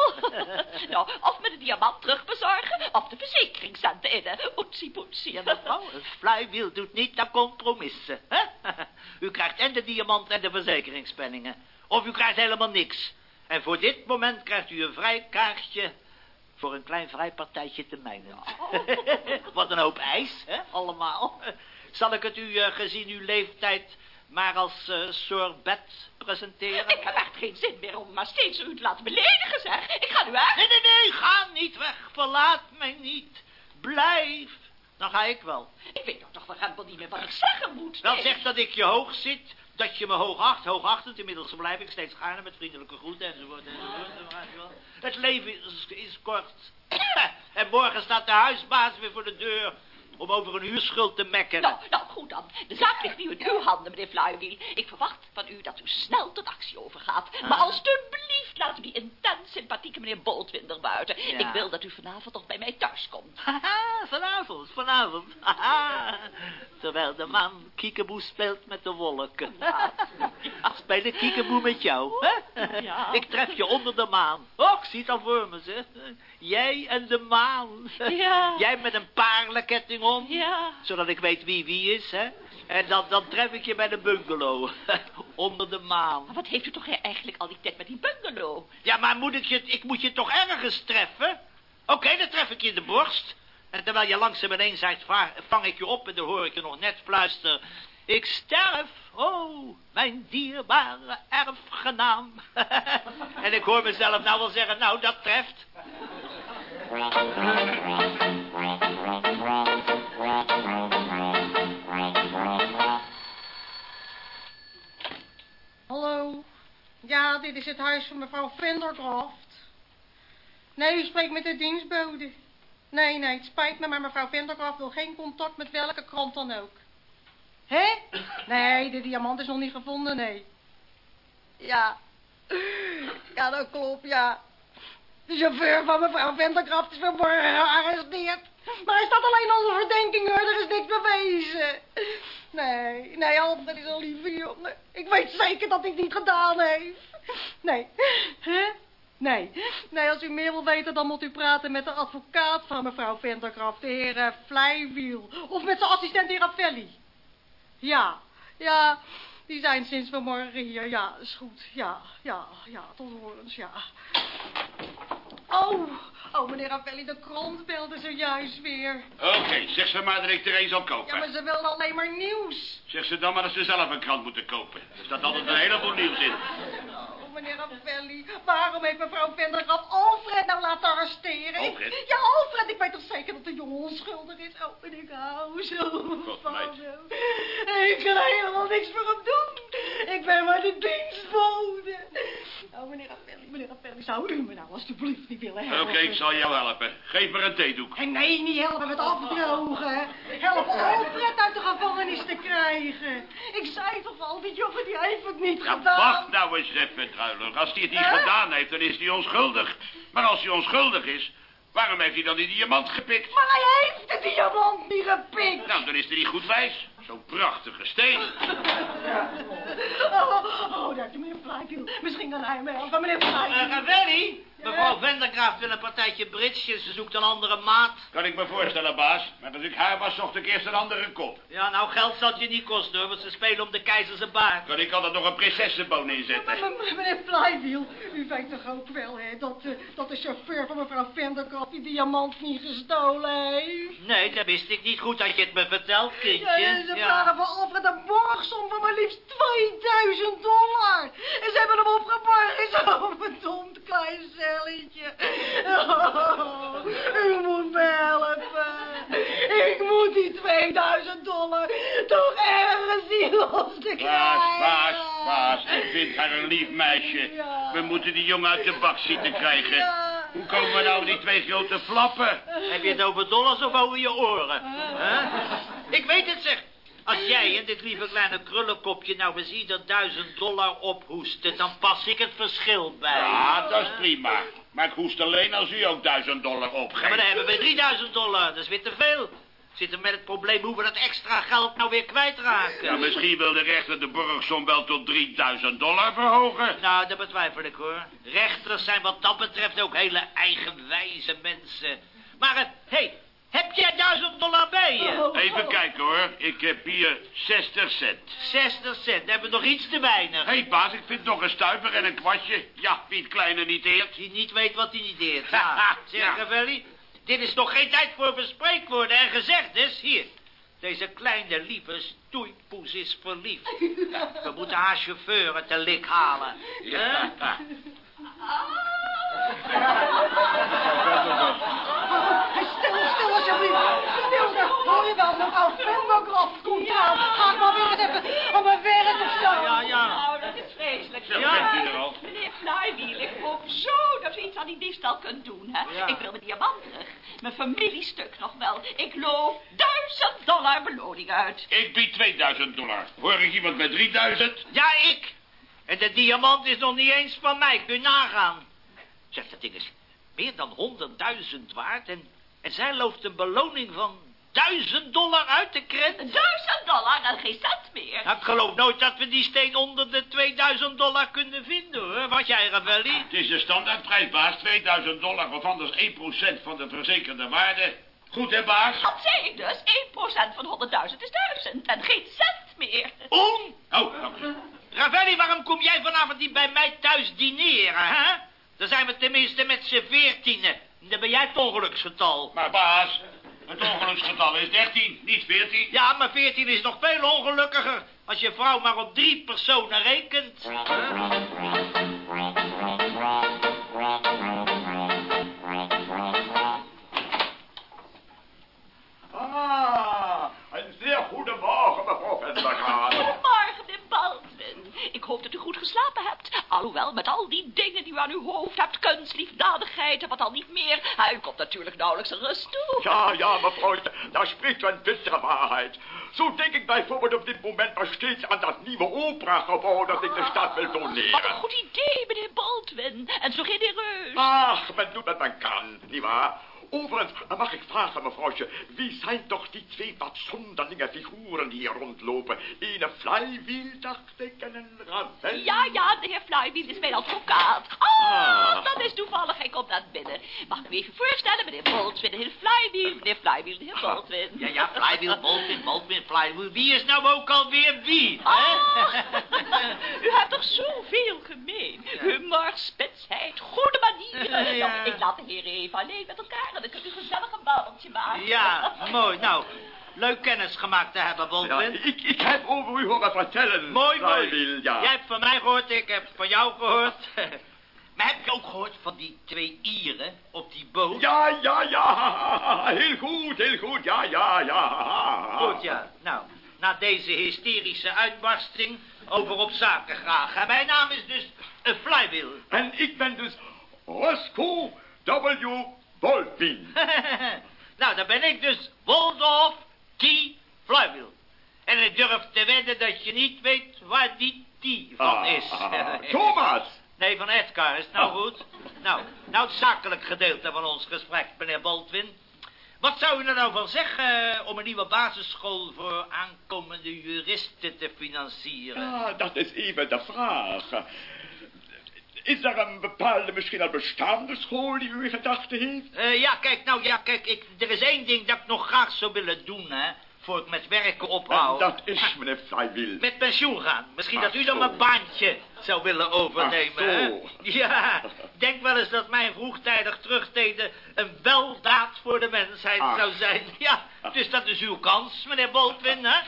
nou, of me de diamant terugbezorgen, of de verzekeringscenten in, hè. Oetsie poetsie. Ja, mevrouw, een flywheel doet niet aan compromissen, hè? U krijgt en de diamant en de verzekeringspenningen. Of u krijgt helemaal niks. En voor dit moment krijgt u een vrij kaartje voor een klein vrijpartijtje te mijnen. Wat een hoop ijs, hè, allemaal. Zal ik het u, eh, gezien uw leeftijd, maar als eh sorbet presenteren? Ik heb echt geen zin meer om maar steeds u te laten beledigen, zeg. Ik ga nu weg. Nee, nee, nee, ga niet weg. Verlaat mij niet. Blijf. Dan ga ik wel. Ik weet nou toch wel rempel niet meer wat ik zeggen moet. Wel zeg dat ik je hoog zit, dat je me hoog acht, hoogachtend. Inmiddels blijf ik steeds gaarne met vriendelijke groeten enzovoort. enzovoort, enzovoort. Het leven is, is kort. en morgen staat de huisbaas weer voor de deur om over een huurschuld te mekkeren. Nou, nou, goed dan. De zaak ligt nu in uw handen, meneer Flywheel. Ik verwacht van u dat u snel tot actie overgaat. Maar Ah. alstublieft laat u die intens sympathieke meneer Boltwinder buiten. Ja. Ik wil dat u vanavond nog bij mij thuis komt. Haha, vanavond, vanavond. Haha. Terwijl de maan kiekeboe speelt met de wolken. Speel de kiekeboe met jou, hè? Ja. Ik tref je onder de maan. Och, zie het al voor me, zeg. Jij en de maan. Ja. Jij met een paarlenketting om. Ja. Zodat ik weet wie wie is, hè? En dan, dan tref ik je bij de bungalow. onder de maan. Maar wat heeft u toch eigenlijk al die tijd met die bungalow? Ja, maar moet ik, je, ik moet je toch ergens treffen? Oké, dan tref ik je in de borst. En terwijl je langzaam ineens va- vang ik je op en dan hoor ik je nog net fluisteren. Ik sterf, oh, mijn dierbare erfgenaam. en ik hoor mezelf nou wel zeggen, nou, dat treft. Hallo. Ja, dit is het huis van mevrouw Vendergraft. Nee, u spreekt met de dienstbode. Nee, nee, het spijt me, maar mevrouw Vendergraft wil geen contact met welke krant dan ook. Hé? Nee, de diamant is nog niet gevonden, nee. Ja. Ja, dat klopt, ja. De chauffeur van mevrouw Vendergraft is vanmorgen gearresteerd. Maar hij staat alleen onder verdenking, hoor. Er is niks bewezen. Nee, nee, Alfred is een lieve jongen. Ik weet zeker dat hij het niet gedaan heeft. Nee. Hè? Nee. Nee, als u meer wil weten, dan moet u praten met de advocaat van mevrouw Vendergraft, de heer eh, Vlijwiel. Of met zijn assistent, de heer Ravelli. Ja, ja, die zijn sinds vanmorgen hier. Ja, is goed. Ja, ja, ja, tot horens, ja. Oh, oh, meneer Ravelli, de krant belde zojuist weer. Oké, zeg ze maar dat ik er een zal kopen. Ja, maar ze wilden alleen maar nieuws. Zeg ze dan maar dat ze zelf een krant moeten kopen. Er staat altijd een heleboel nieuws in. Meneer Ravelli, waarom heeft mevrouw Vendergraft Alfred nou laten arresteren? Alfred? ja, Alfred, ik weet toch zeker dat de jongen onschuldig is? Oh, en ik hou zo van meid. hem. Ik kan helemaal niks voor hem doen. Ik ben maar de dienstbode. Oh, meneer Ravelli, meneer Ravelli, zou u me nou alstublieft niet willen Oké, helpen? ik zal jou helpen. Geef me een theedoek. En nee, niet helpen met afdrogen. Help Alfred uit de gevangenis te krijgen. Ik zei toch al, die jongen die heeft het niet Ja, gedaan. wacht nou eens even, Als hij het niet gedaan heeft, dan is hij onschuldig. Maar als hij onschuldig is, waarom heeft hij dan die diamant gepikt? Maar hij heeft de diamant niet gepikt. Nou, dan is hij niet goed wijs. Zo'n prachtige steen. Oh, oh daar is meneer Flywheel. Misschien kan hij me helpen, meneer Eh Flywheel. Ravelli, mevrouw Vendergraaf wil een partijtje bridge. Ze zoekt een andere maat. Kan ik me voorstellen, baas. Maar als ik haar was, zocht ik eerst een andere kop. Ja, nou, geld zal het je niet kosten, hoor, want ze spelen om de keizerse baard. Kan ik altijd nog een prinsessenboon inzetten? Maar, maar, Meneer Flywheel, u weet toch ook wel, hè, dat, eh, dat de chauffeur van mevrouw Venderkamp die diamant niet gestolen heeft? Nee, dat wist ik niet. Goed dat je het me vertelt, kindje. Ja, ze ze hadden verofferd een borgsom van maar liefst 2000 dollar. En ze hebben hem opgeborgen, zo'n verdomd klein celletje. Oh, u moet me helpen. Ik moet die 2000 dollar toch ergens zien los te krijgen. baas, baas. Ik vind haar een lief meisje. Ja. We moeten die jongen uit de bak zien te krijgen. Ja. Hoe komen we nou die twee grote flappen? Heb je het over dollars of over je oren? Hè? Ik weet het zeg. Als jij en dit lieve kleine krullenkopje nou eens ieder duizend dollar ophoesten, dan pas ik het verschil bij. Ja, dat is prima. Maar ik hoest alleen als u ook duizend dollar Ja, maar dan opgeeft. hebben we 3000 dollar. Dat is weer te veel. Zitten met het probleem hoe we dat extra geld nou weer kwijtraken. Ja, misschien wil de rechter de borgsom wel tot 3000 dollar verhogen. Nou, dat betwijfel ik hoor. Rechters zijn wat dat betreft ook hele eigenwijze mensen. Maar, hé, hey, heb jij 1000 dollar bij je? Even kijken hoor. Ik heb hier 60 cent. 60 cent, dan hebben we nog iets te weinig. Hé hey, baas, ik vind nog een stuiver en een kwartje. Ja, wie het kleine niet eert. Die niet weet wat hij niet deert. Ja, zeg. Ravelli, dit is nog geen tijd voor verspreekwoorden en gezegdes. Hier, deze kleine lieve stoeipoes is verliefd. We moeten haar chauffeur het de lik halen. Ja stil alsjeblieft. Stil, daar hoor wel. Vendergrof komt aan. Ga ik maar weer eens even op mijn werk of zo. Ja, ja. Nou, dat is vreselijk. Zo, Ja. bent u er al? Meneer Flywheel, ik hoop zo dat u iets aan die diefstal kunt doen, hè? Ja. Ik wil mijn diamant terug. Mijn familiestuk nog wel. Ik loof duizend dollar beloning uit. Ik bied 2000 dollar. Hoor ik iemand met 3000? Ja, ik. En de diamant is nog niet eens van mij, kun je nagaan. Zeg, dat ding is meer dan 100.000 waard en, en zij looft een beloning van 1000 dollar uit de krent. Duizend dollar en geen cent meer. Nou, ik geloof nooit dat we die steen onder de 2000 dollar kunnen vinden, hoor. Wat jij, Ravelli? Het is de standaardprijs, baas. 2000 dollar of anders 1% van de verzekerde waarde. Goed, hè, baas? Dat zei ik dus. 1% van 100.000 is 1000 en geen cent meer. On! Oh, dank u. Ravelli, waarom kom jij vanavond niet bij mij thuis dineren, hè? Dan zijn we tenminste met z'n veertienen. Dan ben jij het ongeluksgetal. Maar baas, het ongeluksgetal is 13, niet 14. Ja, maar 14 is nog veel ongelukkiger. Als je vrouw maar op drie personen rekent. Geslapen hebt. Alhoewel, met al die dingen die u aan uw hoofd hebt, kunst, liefdadigheid en wat al niet meer. U komt natuurlijk nauwelijks rust toe. Ja, ja, mevrouw, daar spreekt u een bittere waarheid. Zo denk ik bijvoorbeeld op dit moment maar steeds aan dat nieuwe operagebouw dat ik de stad wil Wat een doneren. goed idee, meneer Baldwin. En zo genereus. Ach, men doet wat men kan, nietwaar? Overigens, mag ik vragen, mevrouwtje, wie zijn toch die twee wat zonderlinge figuren die hier rondlopen? Ene Flywheel, dacht ik, en een Ravel. Ja, ja, de heer Flywheel is mijn advocaat. Oh, Ah. dat is toevallig. Hij komt naar binnen. Mag ik u even voorstellen, meneer Baldwin, de heer Flywheel, meneer Flywheel, de heer Baldwin. Ja, ja, Flywheel, Baldwin, Baldwin, Flywheel. Wie is nou ook alweer wie? hè? Ah, u hebt toch zoveel gemeen. Humor, spitsheid, goede manieren. Ja. Ik laat de heren even alleen met elkaar en dan kunt u gezellig een babbeltje maken. Ja, mooi. Nou, leuk kennis gemaakt te hebben, Ja, Baldwin. ik, ik heb over u horen vertellen, Mooi, mooi. Flywheel, ja. Jij hebt van mij gehoord, ik heb van jou gehoord. maar heb je ook gehoord van die twee Ieren op die boot? Ja, ja, ja, heel goed, heel goed, ja, ja, ja. Goed, ja. Nou, na deze hysterische uitbarsting over op zaken graag. En mijn naam is dus Flywheel. En ik ben dus Roscoe W. Baldwin. nou, dan ben ik dus Waldorf T. Flywheel. En ik durf te wedden dat je niet weet waar die T van is. Ah, Thomas! Nee, van Edgar, is het nou goed? Nou, nou het zakelijk gedeelte van ons gesprek, meneer Baldwin. Wat zou u er nou van zeggen eh, om een nieuwe basisschool voor aankomende juristen te financieren? Ja, dat is even de vraag. Is er een bepaalde, misschien al bestaande school die u in gedachten heeft? Eh, ja, kijk, nou ja, kijk, ik, er is één ding dat ik nog graag zou willen doen, hè. Voor ik met werken En ophoud. dat is, meneer Flywheel. Met pensioen gaan. Misschien Ach, dat u dan zo. mijn baantje zou willen overnemen, Ach, hè? Ja, denk wel eens dat mijn vroegtijdig terugtreden een weldaad voor de mensheid Ach. zou zijn. Ja, dus dat is uw kans, meneer Baldwin, hè?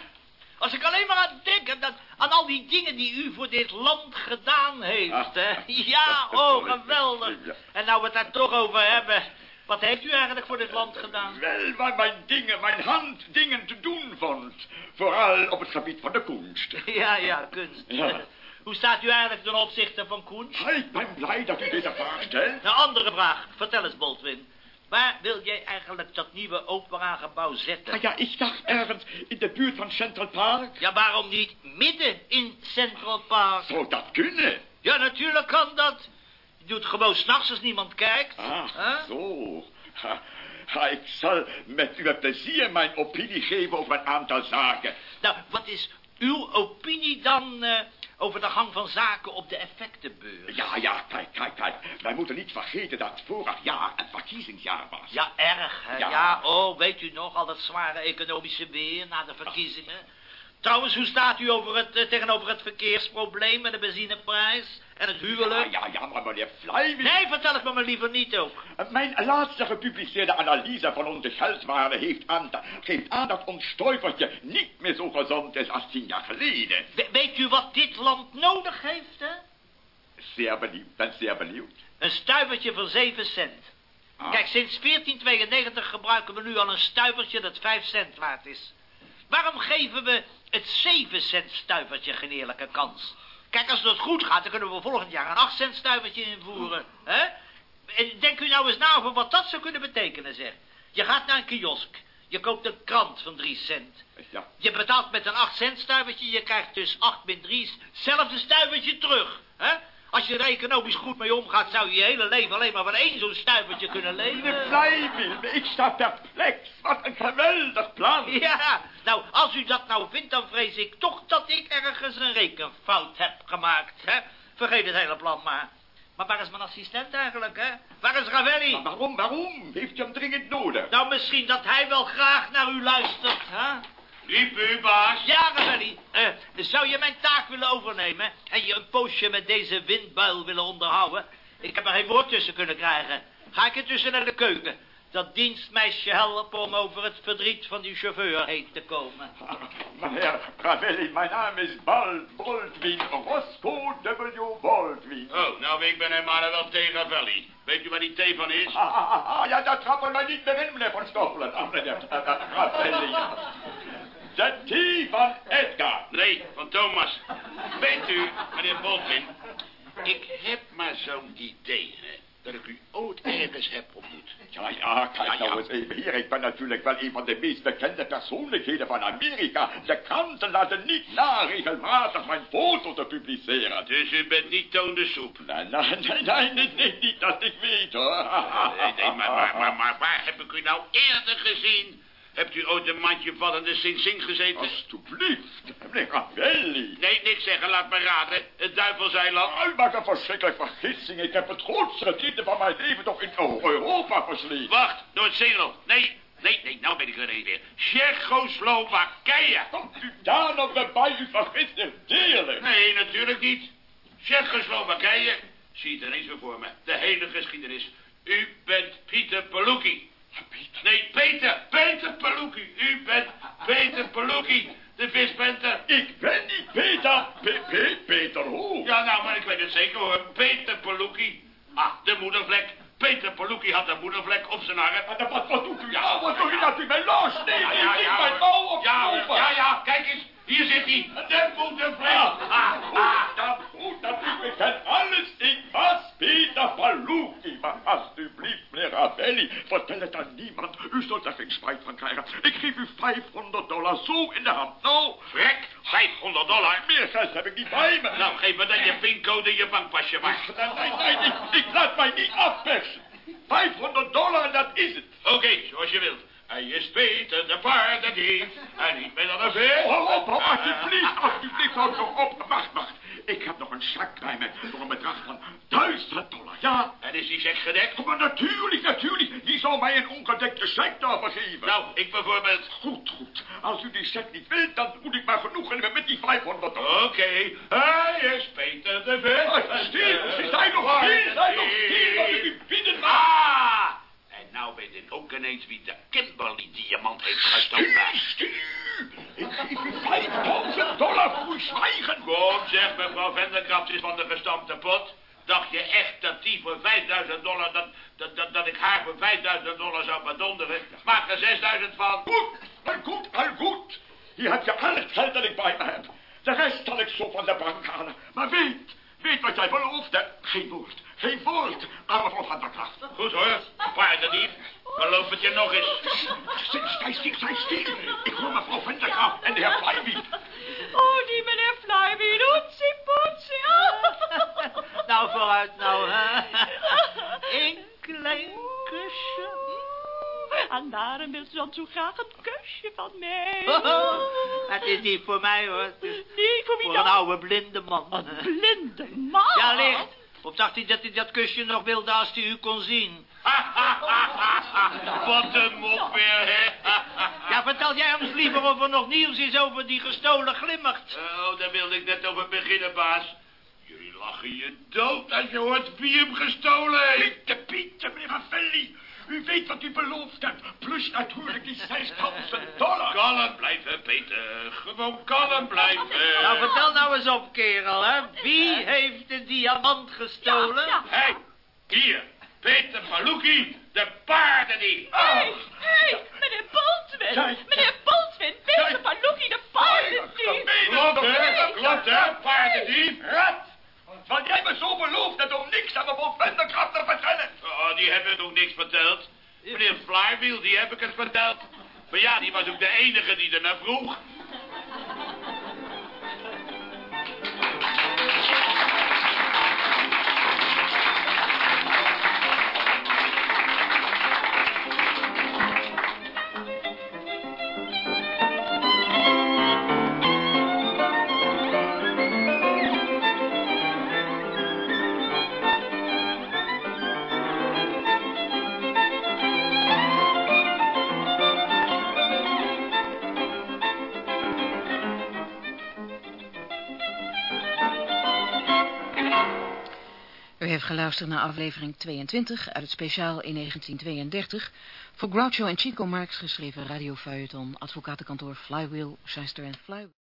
Als ik alleen maar aan denk dat, aan al die dingen die u voor dit land gedaan heeft. Ah. hè. Ja, oh, geweldig. En nou we het daar toch over hebben. Wat heeft u eigenlijk voor dit land gedaan? Wel, waar mijn dingen, mijn hand dingen te doen vond. Vooral op het gebied van de kunst. Ja, ja, kunst. Ja. Hoe staat u eigenlijk ten opzichte van kunst? Ik ben blij dat u deze vraag stelt. Een andere vraag. Vertel eens, Baldwin. Waar wil jij eigenlijk dat nieuwe operagebouw zetten? Ah ja, ik dacht ergens in de buurt van Central Park. Ja, waarom niet midden in Central Park? Zou dat kunnen? Ja, natuurlijk kan dat. Je doet gewoon s'nachts als niemand kijkt. Ah, Huh? zo. Ha, ha, ik zal met uw plezier mijn opinie geven over een aantal zaken. Nou, wat is uw opinie dan eh, over de gang van zaken op de effectenbeurs? Ja, ja, kijk, kijk, kijk. Wij moeten niet vergeten dat vorig jaar een verkiezingsjaar was. Ja, erg, hè? Ja. Ja. oh, weet u nog, al dat zware economische weer na de verkiezingen? Trouwens, hoe staat u over het, eh, tegenover het verkeersprobleem met de benzineprijs en het huwelijk? Ja, ja, ja, maar meneer Flywheel... Nee, vertel het me maar liever niet ook. Mijn laatste gepubliceerde analyse van onze geldwaarde heeft aan, geeft aan dat ons stuivertje niet meer zo gezond is als tien jaar geleden. We- weet u wat dit land nodig heeft, hè? Zeer benieuwd, ben zeer benieuwd. Een stuivertje van 7 cent. Ah. Kijk, sinds 1492 gebruiken we nu al een stuivertje dat 5 cent waard is. Waarom geven we het 7 cent stuivertje geen eerlijke kans? Kijk, als het goed gaat, dan kunnen we volgend jaar een 8 cent stuivertje invoeren. Hè? En denk u nou eens na over wat dat zou kunnen betekenen, zeg. Je gaat naar een kiosk. Je koopt een krant van 3 cent. Ja, Je betaalt met een 8 cent stuivertje. Je krijgt dus 8 min 3 hetzelfde stuivertje terug. Hè? Als je er economisch goed mee omgaat, zou je je hele leven alleen maar van één zo'n stuivertje kunnen leven. Flywheel, ik sta perplex. Wat een geweldig plan. Ja, nou, als u dat nou vindt, dan vrees ik toch dat ik ergens een rekenfout heb gemaakt. Hè? Vergeet het hele plan maar. Maar waar is mijn assistent eigenlijk, hè? Waar is Ravelli? Maar waarom, waarom? Heeft u hem dringend nodig? Nou, misschien dat hij wel graag naar u luistert, hè? Riep u, baas? Ja, Ravelli. Eh, zou je mijn taak willen overnemen en je een poosje met deze windbuil willen onderhouden? Ik heb er geen woord tussen kunnen krijgen. Ga ik intussen naar de keuken. Dat dienstmeisje helpen om over het verdriet van die chauffeur heen te komen. Meneer Ravelli, mijn naam is Bald Baldwin, Roscoe W. Baldwin. Oh, nou, ik ben helemaal wel tegen Ravelli. Weet u waar die thee van is? Ah, ah, ah, ah, ja, dat trappen wij niet meer in, meneer Van Stoffelen. Ah, meneer Ravelli. De thee van Edgar. Nee, van Thomas. Weet u, meneer Baldwin, ik heb maar zo'n idee, hè, dat ik u ooit ergens heb ontmoet. Ja, ja, kijk Ja, ja. nou eens even hier. Ik ben natuurlijk wel een van de meest bekende persoonlijkheden van Amerika. De kranten laten niet na regelmatig mijn foto te publiceren. Dus u bent niet Toon de Soep? Nee, nee, nee, nee, nee, nee, niet dat ik weet, hoor. Nee, nee, maar, maar, maar, maar waar heb ik u nou eerder gezien? Hebt u ooit een mandje vallende Sing Sing gezeten? Alsjeblieft, meneer Ravelli. Nee, niks zeggen, laat me raden. Het duivelseiland. Ik maak een verschrikkelijke vergissing. Ik heb het grootste genieten van mijn leven toch in Europa versleten. Wacht, Noord-Zeeland. Nee, nee, nee, nou ben ik er een weer. Tsjechoslowakije. Komt u daar nog bij? U vergist zich deerlijk. Nee, natuurlijk niet. Tsjechoslowakije. Zie het ineens zo voor me. De hele geschiedenis. U bent Pieter Nee, Peter. Peter Paluki. U bent Peter Paluki. De vispenter. Ik ben niet Peter. Pe Pe Peter hoe? Ja, nou, maar ik weet het zeker hoor. Peter Paluki. Ah, de moedervlek. Peter Paluki had een moedervlek op zijn arm. Wat, wat doet u? Ja, wat doe je dat u mij los? Nee, Ja, ja, mijn mouw op ja, ja, kijk eens. Hier zit hij. De moedervlek. Ja, Ah, goed, ah. dat goed dat u bekent alles. Ik was Peter Paluki. Maar alsjeblieft, meneer Ravelli, vertel het aan niemand. U zult er geen spijt van krijgen. Ik geef u 500 dollar zo in de hand. Nou, Vrek, 500 dollar. meer geld heb ik niet bij me. Nou, geef me dan je pincode en je bankpasje maar. Nee, nee, nee, ik, ik laat mij niet afpersen. 500 dollar dat is het. Oké, zoals je wilt. Hij is Peter de paardendief. En niet meer dan een veer. Oh, op, alsjeblieft, alsjeblieft, houd toch op. Wacht, wacht. Ik heb nog een zak bij me voor een bedrag van 1000 dollar, ja? En is die check gedekt? Maar natuurlijk, natuurlijk. Wie zou mij een ongedekte check daarvoor geven? Nou, ik bijvoorbeeld. Goed, goed. Als u die check niet wilt, dan moet ik maar genoeg hebben met die 500 dollar. Oké, hij is Peter de. Ah, Stil, ze zijn nog stil, nog stil, wat ik u bidden mag. Nou weet ik ook ineens wie de Kimberly-diamant heeft gestolen. Ik geef u 5 dollar. Kom zeg, mevrouw Venderkraft is van de gestampte pot. Dacht je echt dat die voor 5000 dollar, dat, dat, dat, dat ik haar voor 5000 dollar zou bedonderen? Maak er 6000 van. Goed, al goed, al goed. Hier heb je al het geld dat ik bij me heb. De rest zal ik zo van de bank halen. Maar weet, weet wat jij beloofde. Geen woord, geen woord mevrouw van der Kracht. Goed hoor, paardendief. Beloof het je nog eens. Zij stil, zij stil. Ik hoor mevrouw van der Kracht en de heer Flywheel. Oh, die meneer Flywheel, oetsie poetsie. Nou, vooruit nou, hè. Eén klein kusje. En daarom wil ze dan zo graag een kusje van mij. Het is niet voor mij, hoor. Nee, voor wie voor dan? een oude blinde man. Blinde man. Ja, licht. Of dacht hij dat hij dat kusje nog wilde als hij u kon zien? Wat een mop weer, hè? Ja, vertel jij ons liever of er nog nieuws is over die gestolen glimmert. Oh, daar wilde ik net over beginnen, baas. Jullie lachen je dood als je hoort wie hem gestolen heeft. Pieter, Pieter, meneer Ravelli. U weet wat u beloofd hebt. Plus natuurlijk die 6000 dollar. Kalm blijven, Peter. Gewoon kalm blijven. Nou, vertel nou eens op, kerel, hè. Wie heeft de diamant gestolen? Ja, ja. Hé, hier. Peter Paluki, de paardendief. Hé, hé, meneer Baldwin. Zij- Meneer Baldwin, Peter Palucci, de paardendief. Klopt, hè? Klopt, hè? Paardendief. Rat! Want jij me zo beloofd hebt om niks aan mevrouw Venderkracht te vertellen. Oh, die hebben nog niks verteld. Meneer Flywheel, die heb ik het verteld. Maar ja, die was ook de enige die er naar vroeg. Heeft geluisterd naar aflevering 22 uit het speciaal in 1932 voor Groucho en Chico Marx geschreven radiofeuilleton advocatenkantoor Flywheel, Shyster en Flywheel.